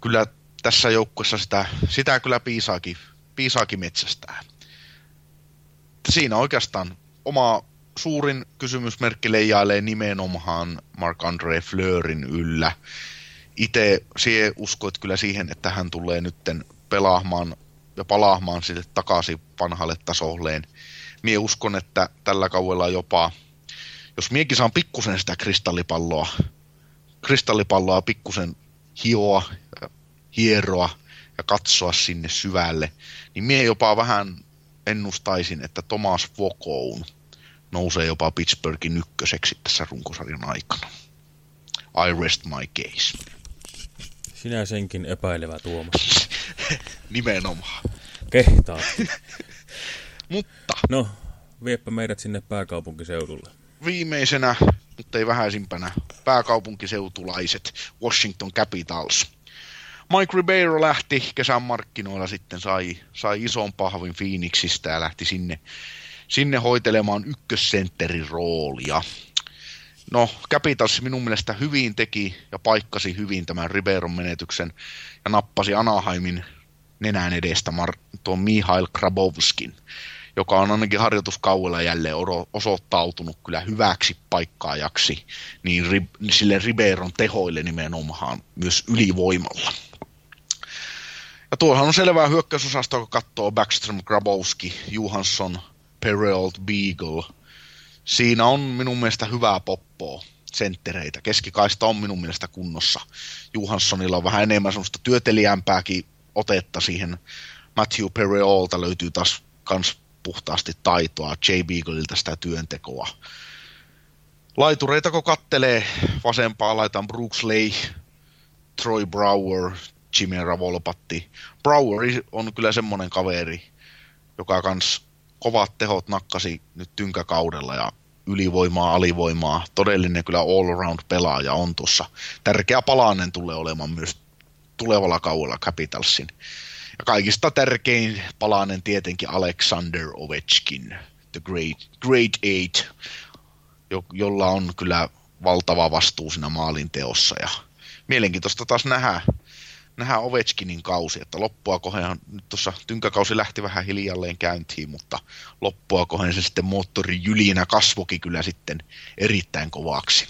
kyllä tässä joukkuessa sitä, sitä kyllä piisaakin, piisaakin metsästää. Siinä oikeastaan oma suurin kysymysmerkki leijailee nimenomaan Marc-André Fleurin yllä. Itse sie uskoit kyllä siihen, että hän tulee nytten pelaamaan ja palaamaan sitten takaisin vanhalle tasolleen. Mie uskon, että tällä kaudella jopa, jos miekin saan pikkusen sitä kristallipalloa, kristallipalloa pikkusen hioa, hieroa ja katsoa sinne syvälle, niin mie jopa vähän ennustaisin, että Thomas Vokoun nousee jopa Pittsburghin ykköseksi tässä runkosarjan aikana. I rest my case. Sinä senkin epäilevä Tuomas. <laughs> Nimenomaan. Kehtaa. <laughs> Mutta No, viepä meidät sinne pääkaupunkiseudulle. viimeisenä, mutta ei vähäisimpänä, pääkaupunkiseutulaiset Washington Capitals. Mike Ribeiro lähti kesän markkinoilla sitten, sai, sai ison pahvin Phoenixistä ja lähti sinne, sinne hoitelemaan ykkössentterin roolia. No, Capitals minun mielestä hyvin teki ja paikkasi hyvin tämän Ribeiron menetyksen ja nappasi Anaheimin nenän edestä Mar- tuon Mihail Krabovskin, joka on ainakin harjoituskaudella jälleen osoittautunut kyllä hyväksi paikkaajaksi, niin ri- sille Ribeiron tehoille nimenomaan myös ylivoimalla. Ja tuohan on selvää hyökkäysosastoa, kun katsoo Backstrom, Grabowski, Johansson, Perreault, Beagle. Siinä on minun mielestä hyvää poppoa senttereitä. Keskikaista on minun mielestä kunnossa. Johanssonilla on vähän enemmän semmoista työtelijämpääkin otetta siihen. Matthew Perreaulta löytyy taas kans puhtaasti taitoa, J. Beagleilta sitä työntekoa. Laitureita kun kattelee, vasempaa laitan Brooks Lay, Troy Brower, Jimmy Ravolpatti. Brower on kyllä semmonen kaveri, joka kans kovat tehot nakkasi nyt tynkäkaudella ja ylivoimaa, alivoimaa. Todellinen kyllä all-around pelaaja on tuossa. Tärkeä palanen tulee olemaan myös tulevalla kaudella Capitalsin. Ja kaikista tärkein palanen tietenkin Alexander Ovechkin, the great, great eight, jo, jolla on kyllä valtava vastuu siinä maalin teossa. Ja mielenkiintoista taas nähdä, nähdä Ovechkinin kausi, että loppua kohan, nyt tuossa tynkäkausi lähti vähän hiljalleen käyntiin, mutta loppua kohan se sitten moottori jylinä kasvokin kyllä sitten erittäin kovaksi.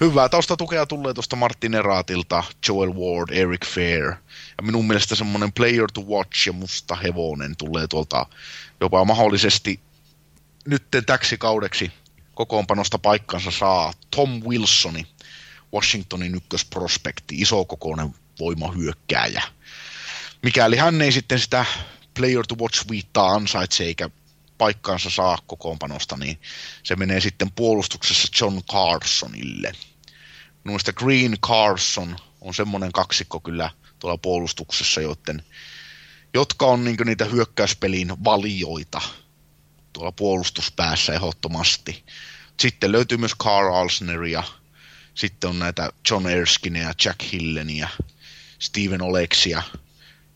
Hyvää taustatukea tulee tuosta Martin Eraatilta, Joel Ward, Eric Fair. Ja minun mielestä semmoinen player to watch ja musta hevonen tulee tuolta jopa mahdollisesti nyt täksi kaudeksi kokoonpanosta paikkansa saa Tom Wilsoni, Washingtonin ykkösprospekti, isokokoinen voimahyökkääjä. Mikäli hän ei sitten sitä player to watch viittaa ansaitse eikä paikkaansa saa kokoonpanosta, niin se menee sitten puolustuksessa John Carsonille. Noista Green Carson on semmoinen kaksikko kyllä tuolla puolustuksessa, joiden, jotka on niin niitä hyökkäyspelin valioita tuolla puolustuspäässä ehdottomasti. Sitten löytyy myös Carl Alsneria, sitten on näitä John Erskineä, Jack Hilleniä, Steven Oleksia.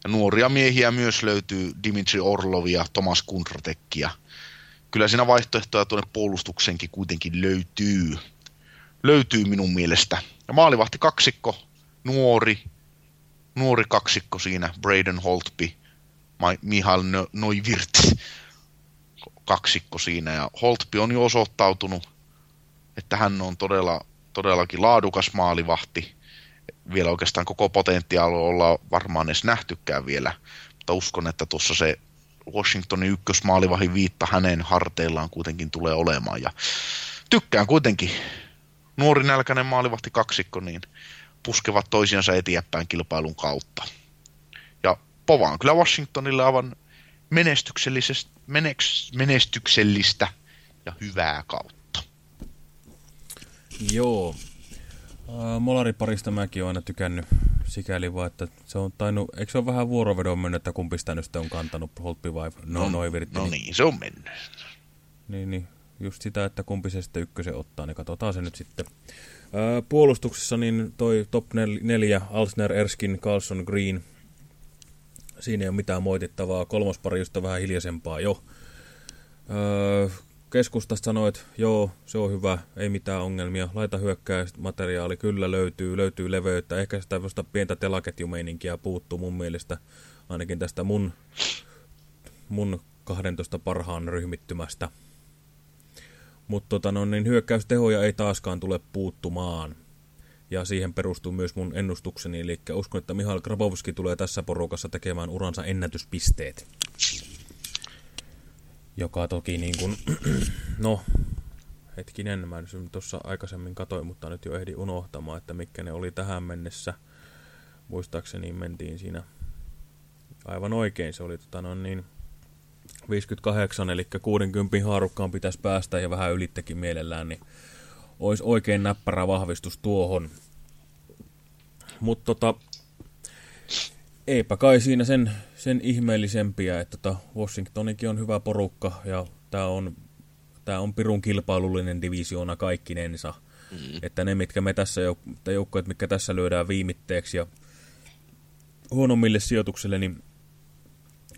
Ja nuoria miehiä myös löytyy Dimitri Orlovia, Thomas Kundratekkia. Kyllä siinä vaihtoehtoja tuonne puolustuksenkin kuitenkin löytyy. Löytyy minun mielestä. Ja maalivahti kaksikko, nuori, nuori kaksikko siinä, Braden Holtby, Mihail Neuwirth kaksikko siinä. Ja Holtby on jo osoittautunut, että hän on todella, todellakin laadukas maalivahti vielä oikeastaan koko potentiaali olla varmaan edes nähtykään vielä, mutta uskon, että tuossa se Washingtonin ykkösmaalivahin viitta hänen harteillaan kuitenkin tulee olemaan. Ja tykkään kuitenkin nuori nälkäinen maalivahti kaksikko, niin puskevat toisiansa eteenpäin kilpailun kautta. Ja povaan kyllä Washingtonille aivan menestyksellistä ja hyvää kautta. Joo, Molariparista mäkin olen aina tykännyt sikäli vaan, että se on tainnut, eikö se ole vähän vuorovedon mennyt, että kumpi sitä nyt on kantanut, Holtby vai no, no, Noivirtti? No niin, se on mennyt. Niin, niin, just sitä, että kumpi se sitten ykkösen ottaa, niin katsotaan se nyt sitten. Ää, puolustuksessa niin toi top nel neljä, Alsner, Erskin, Carlson, Green, siinä ei ole mitään moitittavaa, kolmospari just vähän hiljaisempaa jo. Öö, keskustasta sanoi, että joo, se on hyvä, ei mitään ongelmia. Laita materiaali kyllä löytyy, löytyy leveyttä. Ehkä sitä pientä telaketjumeininkiä puuttuu mun mielestä, ainakin tästä mun, mun 12 parhaan ryhmittymästä. Mutta tota, no, niin hyökkäystehoja ei taaskaan tule puuttumaan. Ja siihen perustuu myös mun ennustukseni, eli uskon, että Mihail Grabowski tulee tässä porukassa tekemään uransa ennätyspisteet joka toki niin kuin, <clears throat> no, hetkinen, mä tuossa aikaisemmin katoin, mutta nyt jo ehdin unohtamaan, että mikä ne oli tähän mennessä. Muistaakseni mentiin siinä aivan oikein, se oli tota, no niin, 58, eli 60 haarukkaan pitäisi päästä ja vähän ylittekin mielellään, niin olisi oikein näppärä vahvistus tuohon. Mutta tota, eipä kai siinä sen, sen ihmeellisempiä, että tota Washingtonikin on hyvä porukka ja tämä on, tää on pirun kilpailullinen divisioona kaikkinensa. Mm. Että ne, mitkä me tässä, joukkoet, mitkä tässä lyödään viimitteeksi ja huonommille sijoituksille, niin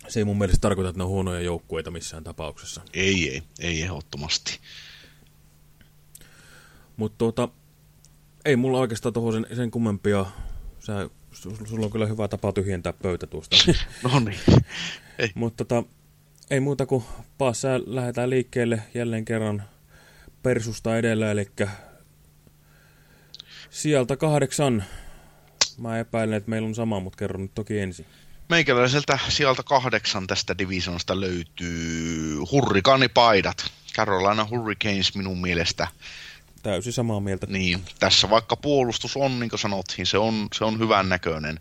se ei mun mielestä tarkoita, että ne on huonoja joukkueita missään tapauksessa. Ei, ei, ei ehdottomasti. Mutta tuota, ei mulla oikeastaan tuohon sen, sen kummempia, sä, sulla on kyllä hyvä tapa tyhjentää pöytä tuosta. <laughs> no niin. Mutta tota, ei muuta kuin paassa lähdetään liikkeelle jälleen kerran persusta edellä, eli sieltä kahdeksan. Mä epäilen, että meillä on sama, mutta kerron nyt toki ensin. Meikäläiseltä sieltä kahdeksan tästä divisionasta löytyy hurrikaanipaidat. Carolina Hurricanes minun mielestä. Täysin samaa mieltä. Niin, tässä vaikka puolustus on, niin kuin sanottiin, se on, se on hyvän näköinen,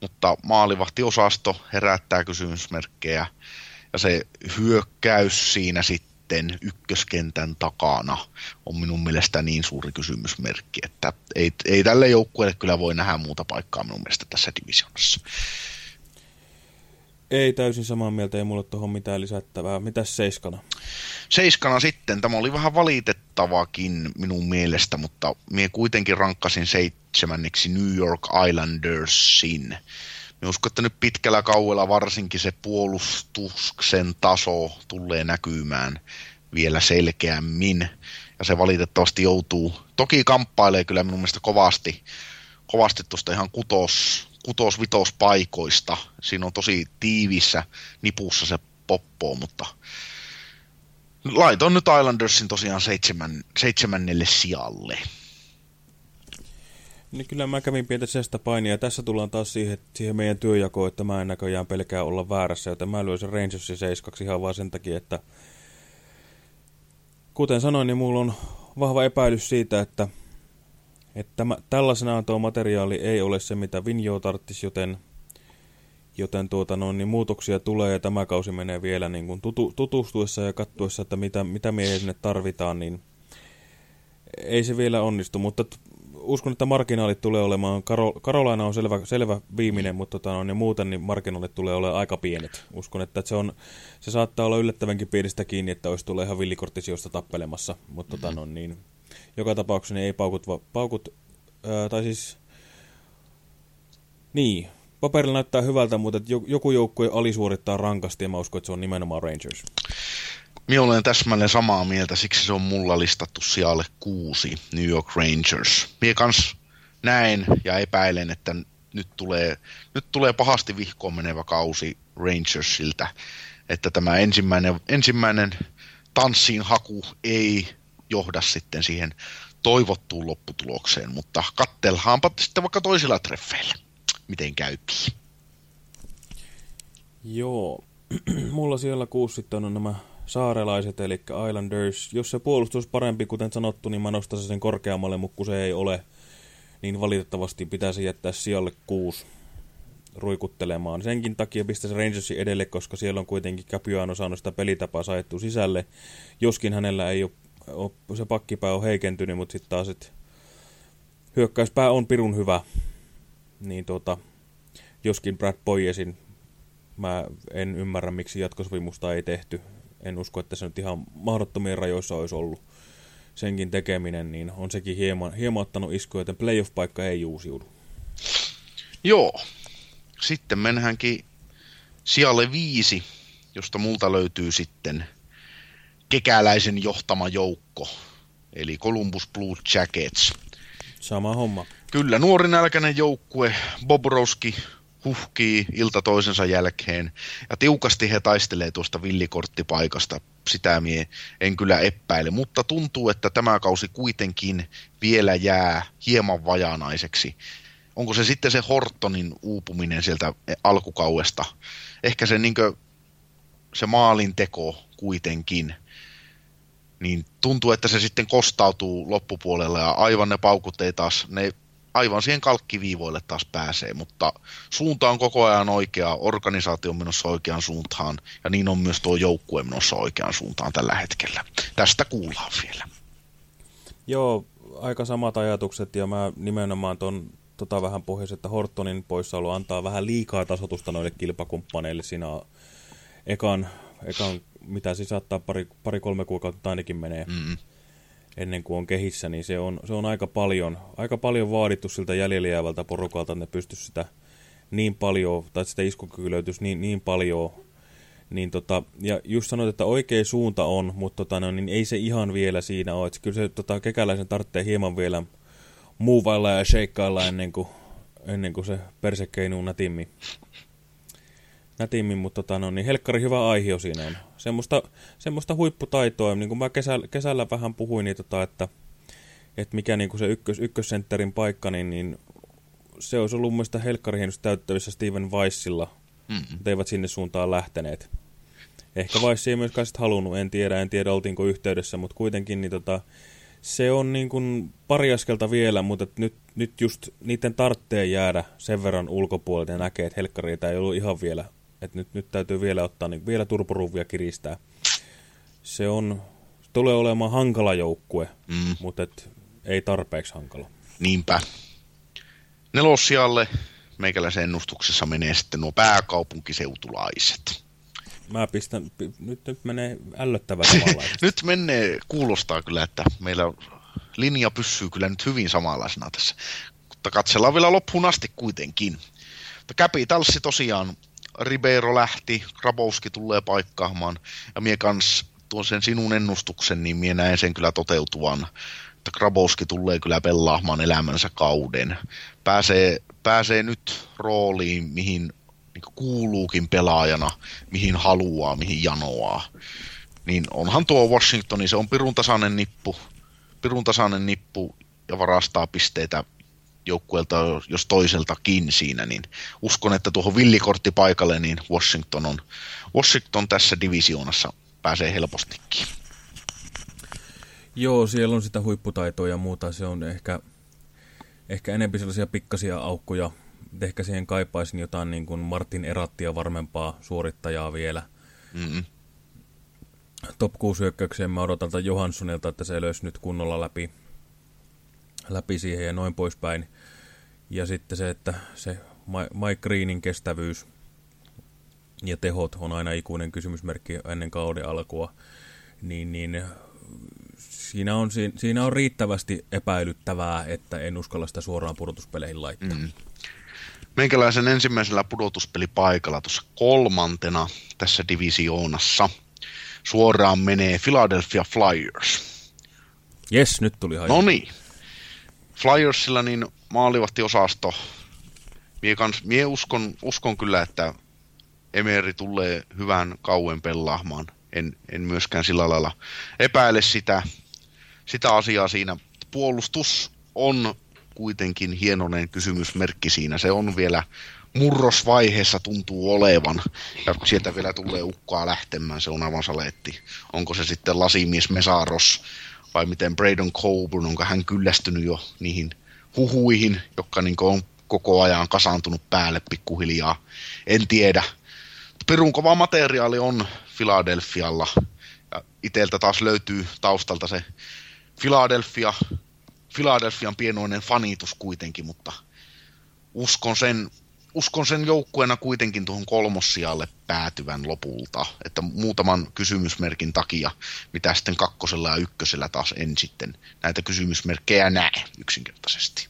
mutta maalivahtiosasto herättää kysymysmerkkejä ja se hyökkäys siinä sitten ykköskentän takana on minun mielestä niin suuri kysymysmerkki, että ei, ei tälle joukkueelle kyllä voi nähdä muuta paikkaa minun mielestä tässä divisionassa. Ei täysin samaa mieltä, ei mulle tuohon mitään lisättävää. Mitäs seiskana? Seiskana sitten, tämä oli vähän valitettavakin minun mielestä, mutta minä kuitenkin rankkasin seitsemänneksi New York Islandersin. Minä uskon, että nyt pitkällä kauella varsinkin se puolustuksen taso tulee näkymään vielä selkeämmin. Ja se valitettavasti joutuu, toki kamppailee kyllä minun mielestä kovasti, kovasti tuosta ihan kutos, kutos-vitos paikoista. Siinä on tosi tiivissä nipussa se poppo, mutta laiton nyt Islandersin tosiaan seitsemän, seitsemännelle sijalle. Niin kyllä mä kävin pientä sestä painia. Tässä tullaan taas siihen, siihen meidän työjakoon, että mä en näköjään pelkää olla väärässä, joten mä lyön sen Rangersin 7 ihan vaan sen takia, että kuten sanoin, niin mulla on vahva epäilys siitä, että että tämä, tällaisenaan tuo materiaali ei ole se, mitä Vinjo tarttisi, joten, joten tuota, no, niin muutoksia tulee ja tämä kausi menee vielä niin kuin tutu, tutustuessa ja kattuessa, että mitä, mitä miehiä sinne tarvitaan, niin ei se vielä onnistu, mutta uskon, että marginaalit tulee olemaan, Karo, Karolaina on selvä, selvä viimeinen, mutta tota, no, niin muuten niin marginaalit tulee olemaan aika pienet. Uskon, että se, on, se saattaa olla yllättävänkin pienestä kiinni, että olisi tulee ihan villikorttisijoista tappelemassa, mutta tota, no, niin, joka tapauksessa ei paukut, paukut ää, tai siis, niin, paperilla näyttää hyvältä, mutta joku joukkue alisuorittaa rankasti ja mä uskon, että se on nimenomaan Rangers. Minä olen täsmälleen samaa mieltä, siksi se on mulla listattu sijalle kuusi, New York Rangers. Minä kans näen ja epäilen, että nyt tulee, nyt tulee pahasti vihkoon menevä kausi Rangersiltä, että tämä ensimmäinen, ensimmäinen tanssiin haku ei johda sitten siihen toivottuun lopputulokseen, mutta kattelhaanpa sitten vaikka toisilla treffeillä, miten käypii. Joo, <clears throat> mulla siellä kuusi sitten on nämä saarelaiset, eli Islanders. Jos se puolustus parempi, kuten sanottu, niin mä nostaisin sen korkeammalle, mutta kun se ei ole, niin valitettavasti pitäisi jättää sijalle kuusi ruikuttelemaan. Senkin takia pistäisi Rangersin edelle, koska siellä on kuitenkin Capuano saanut sitä pelitapaa saettu sisälle. Joskin hänellä ei ole se pakkipää on heikentynyt, mutta sitten taas, että hyökkäyspää on pirun hyvä. Niin tota, joskin Brad Boyesin, mä en ymmärrä, miksi jatkosopimusta ei tehty. En usko, että se nyt ihan mahdottomien rajoissa olisi ollut senkin tekeminen, niin on sekin hieman, hieman ottanut isku, joten playoff-paikka ei uusiudu. Joo. Sitten mennäänkin sijalle viisi, josta multa löytyy sitten – kekäläisen johtama joukko, eli Columbus Blue Jackets. Sama homma. Kyllä, nuori nälkäinen joukkue, Bobrowski huhkii ilta toisensa jälkeen, ja tiukasti he taistelee tuosta villikorttipaikasta, sitä mie en kyllä epäile, mutta tuntuu, että tämä kausi kuitenkin vielä jää hieman vajanaiseksi. Onko se sitten se Hortonin uupuminen sieltä alkukauesta? Ehkä se, niin kuin, se maalinteko kuitenkin – niin tuntuu, että se sitten kostautuu loppupuolella ja aivan ne paukut ei taas, ne aivan siihen kalkkiviivoille taas pääsee, mutta suunta on koko ajan oikea, organisaatio on menossa oikeaan suuntaan ja niin on myös tuo joukkue menossa oikeaan suuntaan tällä hetkellä. Tästä kuullaan vielä. Joo, aika samat ajatukset ja mä nimenomaan ton tota vähän pohjaisin, että Hortonin poissaolo antaa vähän liikaa tasotusta noille kilpakumppaneille siinä ekan, ekan mitä siis saattaa pari, pari kuukautta ainakin menee. Mm ennen kuin on kehissä, niin se on, se on aika, paljon, aika paljon vaadittu siltä jäljellä jäävältä porukalta, että ne pystyisi sitä niin paljon, tai sitä iskukyky löytyisi niin, niin paljon. Niin tota, ja just sanoit, että oikea suunta on, mutta tota, no, niin ei se ihan vielä siinä ole. Että kyllä se tota, kekäläisen tarvitsee hieman vielä muuvailla ja sheikkailla ennen kuin, ennen kuin se persekeinuu nätimmin nätimmin, mutta tota, no, niin helkkari hyvä aihio siinä on. Semmoista, semmoista huipputaitoa, niin kuin mä kesällä, kesällä vähän puhuin, niin tota, että, että mikä niin kuin se ykkös, ykkössentterin paikka, niin, niin se olisi ollut mun hienosti täyttävissä Steven Weissilla, mm mutta eivät sinne suuntaan lähteneet. Ehkä Weiss ei myöskään sit halunnut, en tiedä, en tiedä oltiinko yhteydessä, mutta kuitenkin niin tota, se on niin kuin pari askelta vielä, mutta nyt, nyt just niiden tarvitsee jäädä sen verran ulkopuolelle ja näkee, että helkkariita ei ollut ihan vielä että nyt, nyt täytyy vielä ottaa niin vielä turporuvia kiristää. Se on, tulee olemaan hankala joukkue, mm. mutta et, ei tarpeeksi hankala. Niinpä. Nelossialle meikäläisen ennustuksessa menee sitten nuo pääkaupunkiseutulaiset. Mä pistän, nyt, nyt menee ällöttävä <laughs> Nyt menee, kuulostaa kyllä, että meillä linja pysyy kyllä nyt hyvin samanlaisena tässä. Mutta katsellaan vielä loppuun asti kuitenkin. Capitalsi tosiaan Ribeiro lähti, Grabowski tulee paikkaamaan, ja mie kans tuon sen sinun ennustuksen, niin mie näen sen kyllä toteutuvan, että Grabowski tulee kyllä pelaamaan elämänsä kauden. Pääsee, pääsee nyt rooliin, mihin niin kuuluukin pelaajana, mihin haluaa, mihin janoaa. Niin onhan tuo Washingtoni, se on pirun tasainen nippu, pirun tasainen nippu ja varastaa pisteitä joukkueelta jos toiseltakin siinä, niin uskon, että tuohon villikorttipaikalle niin Washington on Washington tässä divisioonassa pääsee helpostikin. Joo, siellä on sitä huipputaitoa ja muuta. Se on ehkä, ehkä enemmän sellaisia pikkasia aukkoja. Ehkä siihen kaipaisin jotain niin kuin Martin Erattia varmempaa suorittajaa vielä. Mm -hmm. Top 6 hyökkäykseen mä odotan Johanssonilta, että se löysi nyt kunnolla läpi läpi siihen ja noin poispäin. Ja sitten se, että se Mike Greenin kestävyys ja tehot on aina ikuinen kysymysmerkki ennen kauden alkua, niin, niin siinä, on, siinä on riittävästi epäilyttävää, että en uskalla sitä suoraan pudotuspeleihin laittaa. Mm. Meikäläisen ensimmäisellä pudotuspelipaikalla tuossa kolmantena tässä divisioonassa suoraan menee Philadelphia Flyers. Yes, nyt tuli haju. No niin, Flyersilla niin maalivahtiosasto, mie, kans, mie uskon, uskon kyllä, että Emeri tulee hyvän kauen pelaamaan. En, en myöskään sillä lailla epäile sitä, sitä asiaa siinä. Puolustus on kuitenkin hienoinen kysymysmerkki siinä. Se on vielä murrosvaiheessa tuntuu olevan, ja sieltä vielä tulee ukkaa lähtemään, se on aivan saletti. Onko se sitten lasimies Mesaros, vai miten Braydon Coburn, onko hän kyllästynyt jo niihin huhuihin, jotka niin on koko ajan kasaantunut päälle pikkuhiljaa. En tiedä. Pirun kova materiaali on Philadelphialla. Ja iteltä taas löytyy taustalta se Philadelphia, Philadelphian pienoinen fanitus kuitenkin, mutta uskon sen uskon sen joukkueena kuitenkin tuohon kolmossialle päätyvän lopulta, että muutaman kysymysmerkin takia, mitä sitten kakkosella ja ykkösellä taas en sitten näitä kysymysmerkkejä näe yksinkertaisesti.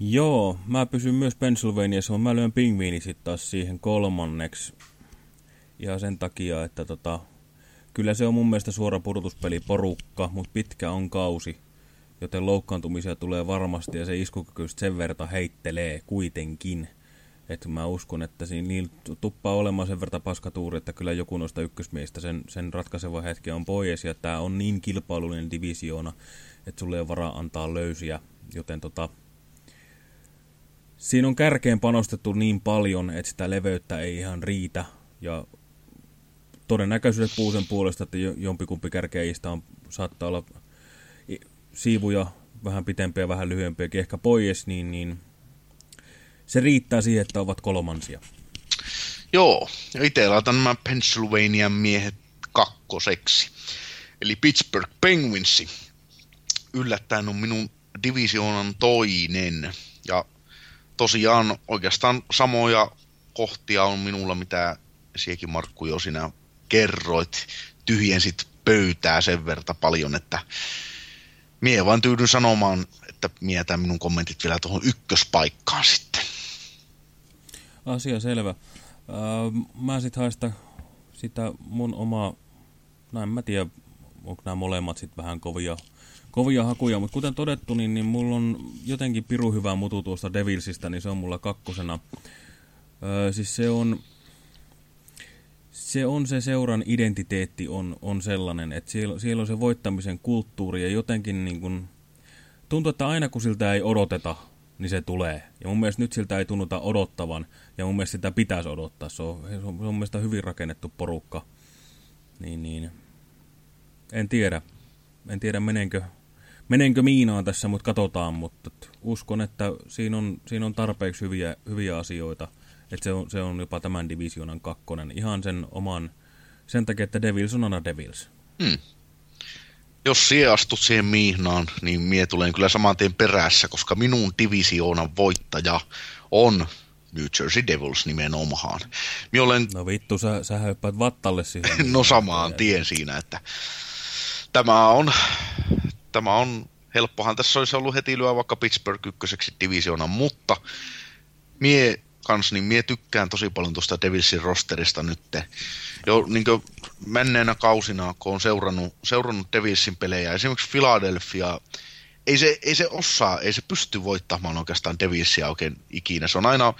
Joo, mä pysyn myös Pennsylvaniassa, mä lyön pingviini sitten taas siihen kolmanneksi. Ja sen takia, että tota, kyllä se on mun mielestä suora pudotuspeli porukka, mutta pitkä on kausi joten loukkaantumisia tulee varmasti ja se iskukyky sen verran heittelee kuitenkin. Että mä uskon, että siinä niin tuppaa olemaan sen verran paskatuuri, että kyllä joku noista ykkösmiehistä sen, sen ratkaiseva hetki on pois. Ja tämä on niin kilpailullinen divisioona, että sulle ei varaa antaa löysiä. Joten tota, siinä on kärkeen panostettu niin paljon, että sitä leveyttä ei ihan riitä. Ja todennäköisyydet puusen puolesta, että jompikumpi kärkeistä on, saattaa olla siivuja vähän pitempiä, vähän lyhyempiä, ehkä pois, niin, niin se riittää siihen, että ovat kolmansia. Joo, ja itse laitan nämä Pennsylvanian miehet kakkoseksi. Eli Pittsburgh Penguinsi. Yllättäen on minun divisioonan toinen. Ja tosiaan oikeastaan samoja kohtia on minulla, mitä siekin Markku jo sinä kerroit. Tyhjensit pöytää sen verta paljon, että mie vaan tyydyn sanomaan, että mietän minun kommentit vielä tuohon ykköspaikkaan sitten. Asia selvä. Äh, mä sit haista sitä mun omaa, no en mä tiedä, onko nämä molemmat sit vähän kovia, kovia hakuja, mutta kuten todettu, niin, niin mulla on jotenkin piru hyvä mutu tuosta Devilsistä, niin se on mulla kakkosena. Öö, siis se on, se on se seuran identiteetti on, on sellainen, että siellä, siellä on se voittamisen kulttuuri ja jotenkin niin kun, tuntuu, että aina kun siltä ei odoteta, niin se tulee. Ja mun mielestä nyt siltä ei tunnuta odottavan ja mun mielestä sitä pitäisi odottaa. Se on, se on, se on mun mielestä hyvin rakennettu porukka. Niin, niin. En tiedä. En tiedä menenkö, menenkö miinaan tässä, mutta katsotaan. Mutta uskon, että siinä on, siinä on tarpeeksi hyviä, hyviä asioita – että se on, se on jopa tämän divisionan kakkonen. Ihan sen oman, sen takia, että Devils on aina Devils. Hmm. Jos sie astut siihen miihnaan, niin mie tulen kyllä saman tien perässä, koska minun divisioonan voittaja on New Jersey Devils nimenomaan. Mie olen... No vittu, sä, sä hyppäät vattalle siihen. <laughs> no samaan tien siinä, että tämä on, tämä on helppohan tässä olisi ollut heti lyö vaikka Pittsburgh ykköseksi divisioonan, mutta mie kans, niin mie tykkään tosi paljon tuosta Devilsin rosterista nyt. Jo niin menneenä kausina, kun on seurannut, seurannut Devilsin pelejä, esimerkiksi Philadelphia, ei se, ei se osaa, ei se pysty voittamaan oikeastaan Devilsia oikein ikinä. Se on aina,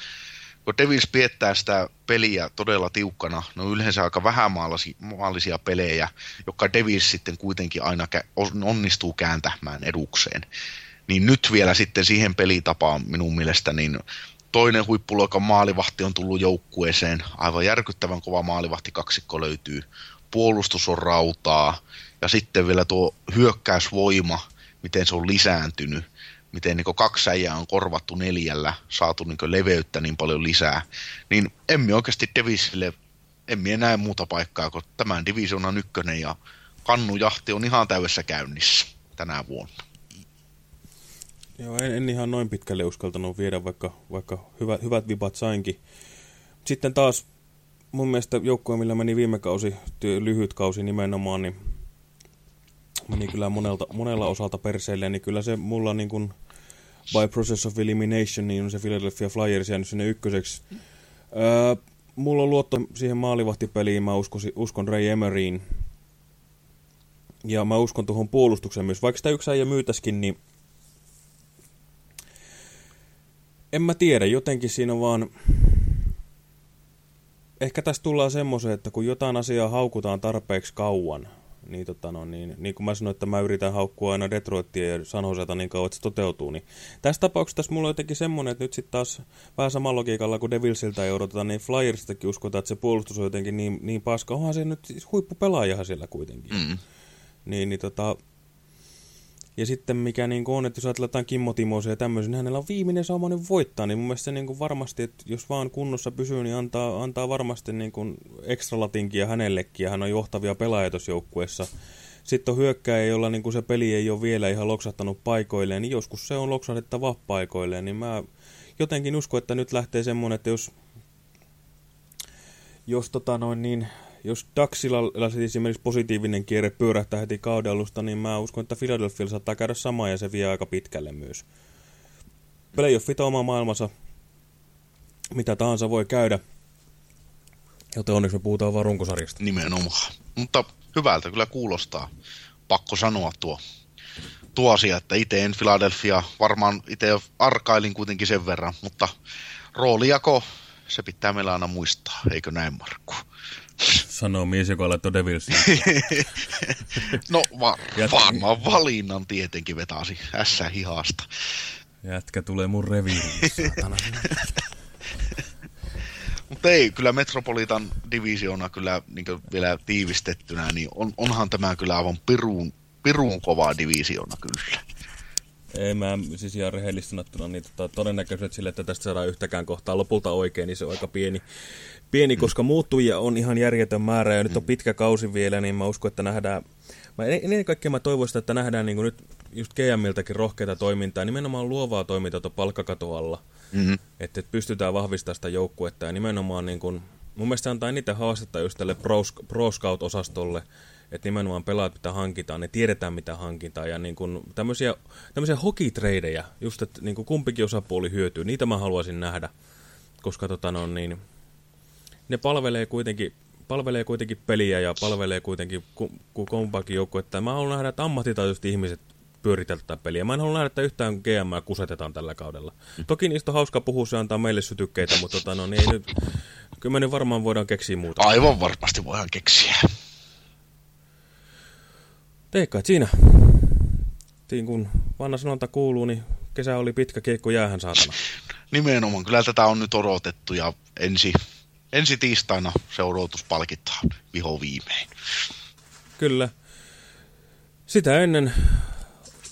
kun Devils piettää sitä peliä todella tiukkana, ne on yleensä aika vähämaallisia pelejä, jotka Devils sitten kuitenkin aina onnistuu kääntämään edukseen. Niin nyt vielä sitten siihen pelitapaan minun mielestä, niin toinen huippuluokan maalivahti on tullut joukkueeseen. Aivan järkyttävän kova maalivahti kaksikko löytyy. Puolustus on rautaa. Ja sitten vielä tuo hyökkäysvoima, miten se on lisääntynyt. Miten niin kaksi äijää on korvattu neljällä, saatu niin leveyttä niin paljon lisää. Niin emme oikeasti Devisille, emme näe muuta paikkaa kuin tämän divisionan ykkönen ja kannujahti on ihan täydessä käynnissä tänä vuonna. Joo, en, en ihan noin pitkälle uskaltanut viedä, vaikka, vaikka hyvät, hyvät vipat sainkin. Sitten taas mun mielestä joukkue, millä meni viime kausi, työ, lyhyt kausi nimenomaan, niin meni kyllä monelta, monella osalta perseelle, niin kyllä se mulla niin kuin by process of elimination, niin on se Philadelphia Flyers jäänyt sinne ykköseksi. Öö, mulla on luotto siihen maalivahtipeliin, mä uskon, uskon Ray Emeryin. Ja mä uskon tuohon puolustukseen myös. Vaikka sitä yksi äijä myytäskin, niin en mä tiedä, jotenkin siinä vaan... Ehkä tässä tullaan semmoiseen, että kun jotain asiaa haukutaan tarpeeksi kauan, niin, tota no, niin, niin kuin mä sanoin, että mä yritän haukkua aina Detroitia ja San niin kauan, että se toteutuu, niin tässä tapauksessa tässä mulla on jotenkin semmoinen, että nyt sitten taas vähän saman logiikalla kuin Devilsiltä ei odoteta, niin Flyersistakin uskotaan, että se puolustus on jotenkin niin, niin paska. Onhan se nyt siis huippupelaajahan siellä kuitenkin. Mm. Niin, niin tota, ja sitten mikä niin on, että jos ajatellaan Kimmo Timosia ja tämmöisiä, niin hänellä on viimeinen saumainen voittaa, niin mun mielestä se niin varmasti, että jos vaan kunnossa pysyy, niin antaa, antaa varmasti niin kuin ekstra latinkia hänellekin, ja hän on johtavia pelaajia. Sitten on hyökkäjä, jolla niin kuin se peli ei ole vielä ihan loksahtanut paikoilleen, niin joskus se on loksahdettava paikoilleen, niin mä jotenkin uskon, että nyt lähtee semmoinen, että jos, jos tota noin niin, jos Daxilla esimerkiksi positiivinen kierre pyörähtää heti kauden alusta, niin mä uskon, että Philadelphia saattaa käydä sama ja se vie aika pitkälle myös. Playoffit on oma maailmansa, mitä tahansa voi käydä. Joten onneksi me puhutaan vaan runkosarjasta. Nimenomaan. Mutta hyvältä kyllä kuulostaa. Pakko sanoa tuo, tuo asia, että itse en Philadelphia, varmaan itse arkailin kuitenkin sen verran, mutta roolijako, se pitää meillä aina muistaa, eikö näin Markku? Sanoo mies, joka laittoi Devilsia. <laughs> no va varmaan valinnan tietenkin vetäisi ässä hihasta. Jätkä tulee mun reviiriin, <laughs> Mutta ei, kyllä Metropolitan divisioona kyllä niin vielä tiivistettynä, niin on, onhan tämä kyllä aivan piruun, piruun kovaa divisioona kyllä. Ei mä siis ihan rehellisesti sanottuna, niin tota, todennäköisyydet sille, että tästä saadaan yhtäkään kohtaa lopulta oikein, niin se on aika pieni, pieni mm. koska muuttujia on ihan järjetön määrä ja nyt on mm. pitkä kausi vielä, niin mä uskon, että nähdään, mä ennen kaikkea mä toivoisin, että nähdään niin nyt just GMiltäkin rohkeita toimintaa, nimenomaan luovaa toimintaa tuon palkkakatoalla, mm-hmm. että, että pystytään vahvistamaan sitä joukkuetta ja nimenomaan niin kuin, mun mielestä antaa niitä haastetta just tälle Pro, Pro Scout-osastolle, että nimenomaan pelaat, mitä hankitaan, ne tiedetään, mitä hankitaan, ja niin kuin tämmöisiä, tämmöisiä hokitreidejä, just että niin kumpikin osapuoli hyötyy, niitä mä haluaisin nähdä, koska tota no, niin, ne palvelee kuitenkin, palvelee kuitenkin peliä ja palvelee kuitenkin ku, kumpakin joukku, että mä haluan nähdä, että ammattitaitoiset ihmiset pyöritellä peliä. Mä en halua nähdä, että yhtään GM kusetetaan tällä kaudella. Mm. Toki niistä on hauska puhua, se antaa meille sytykkeitä, mutta tota, no, niin ei nyt, kyllä me nyt varmaan voidaan keksiä muuta. Aivan varmasti voidaan keksiä. Teikka, siinä. Niin kun vanha sanonta kuuluu, niin kesä oli pitkä kiekko jäähän saatana. Nimenomaan, kyllä tätä on nyt odotettu ja ensi, ensi tiistaina se odotus palkitaan viho viimein. Kyllä. Sitä ennen,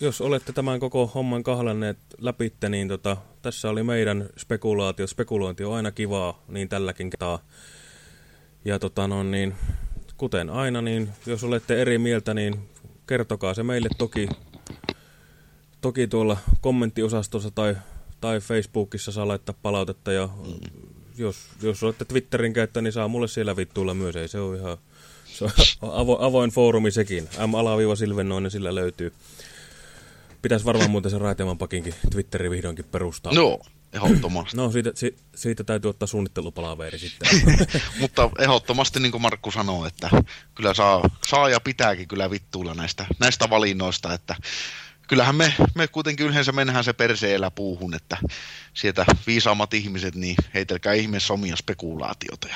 jos olette tämän koko homman kahlanneet läpitte, niin tota, tässä oli meidän spekulaatio. Spekulointi on aina kivaa, niin tälläkin kertaa. Ja tota no, niin, kuten aina, niin jos olette eri mieltä, niin kertokaa se meille toki, toki tuolla kommenttiosastossa tai, tai Facebookissa saa laittaa palautetta ja jos, jos olette Twitterin käyttä, niin saa mulle siellä vittuilla myös, ei se ole ihan se on <laughs> avo, avoin foorumi sekin, m-silvennoinen sillä löytyy. Pitäisi varmaan muuten sen Raiteman pakinkin Twitteri vihdoinkin perustaa. No, ehdottomasti. No, siitä, si, siitä täytyy ottaa suunnittelupalaveri sitten. <laughs> Mutta ehdottomasti, niin kuin Markku sanoi, että kyllä saa, saa ja pitääkin kyllä vittuilla näistä, näistä valinnoista, että kyllähän me, me kuitenkin yleensä mennään se perseellä puuhun, että sieltä viisaammat ihmiset, niin heitelkää ihmeessä omia spekulaatioita. Ja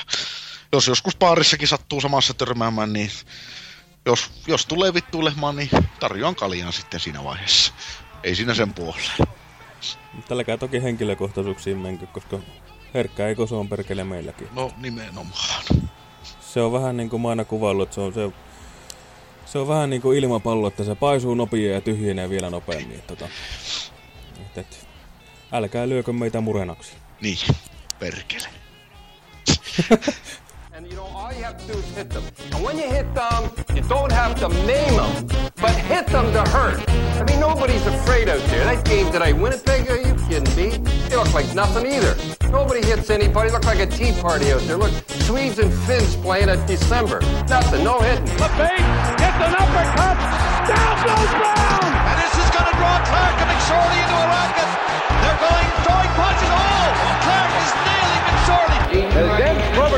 jos joskus paarissakin sattuu samassa törmäämään, niin jos, jos tulee vittuilemaan, niin tarjoan kaljan sitten siinä vaiheessa. Ei siinä sen puoleen. Tälläkään toki henkilökohtaisuuksiin menky, koska herkkää eikö se on perkele meilläkin. No nimenomaan. Se on vähän niin kuin mä aina kuvaillut, että se on, se, se on vähän niin kuin ilmapallo, että se paisuu nopeammin ja tyhjenee vielä nopeammin. Että, tota, että, että, älkää lyökö meitä murenaksi. Niin, perkele. <laughs> And you know, all you have to do is hit them. And when you hit them, you don't have to maim them, but hit them to hurt. I mean, nobody's afraid out there. That game today, Winnipeg, are you kidding me? They look like nothing either. Nobody hits anybody. Look like a tea party out there. Look, Swedes and Finns playing at December. Nothing, no hitting. LePage gets an uppercut. Down goes Brown. And this is going to draw Clark and McSorley into a racket. They're going, throwing punches. Oh, Clark is nailing McSorley.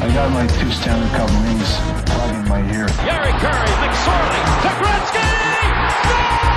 I got my two Stanley Cup rings plug in my ear. Gary Curry, McSorley, to Gretzky! No!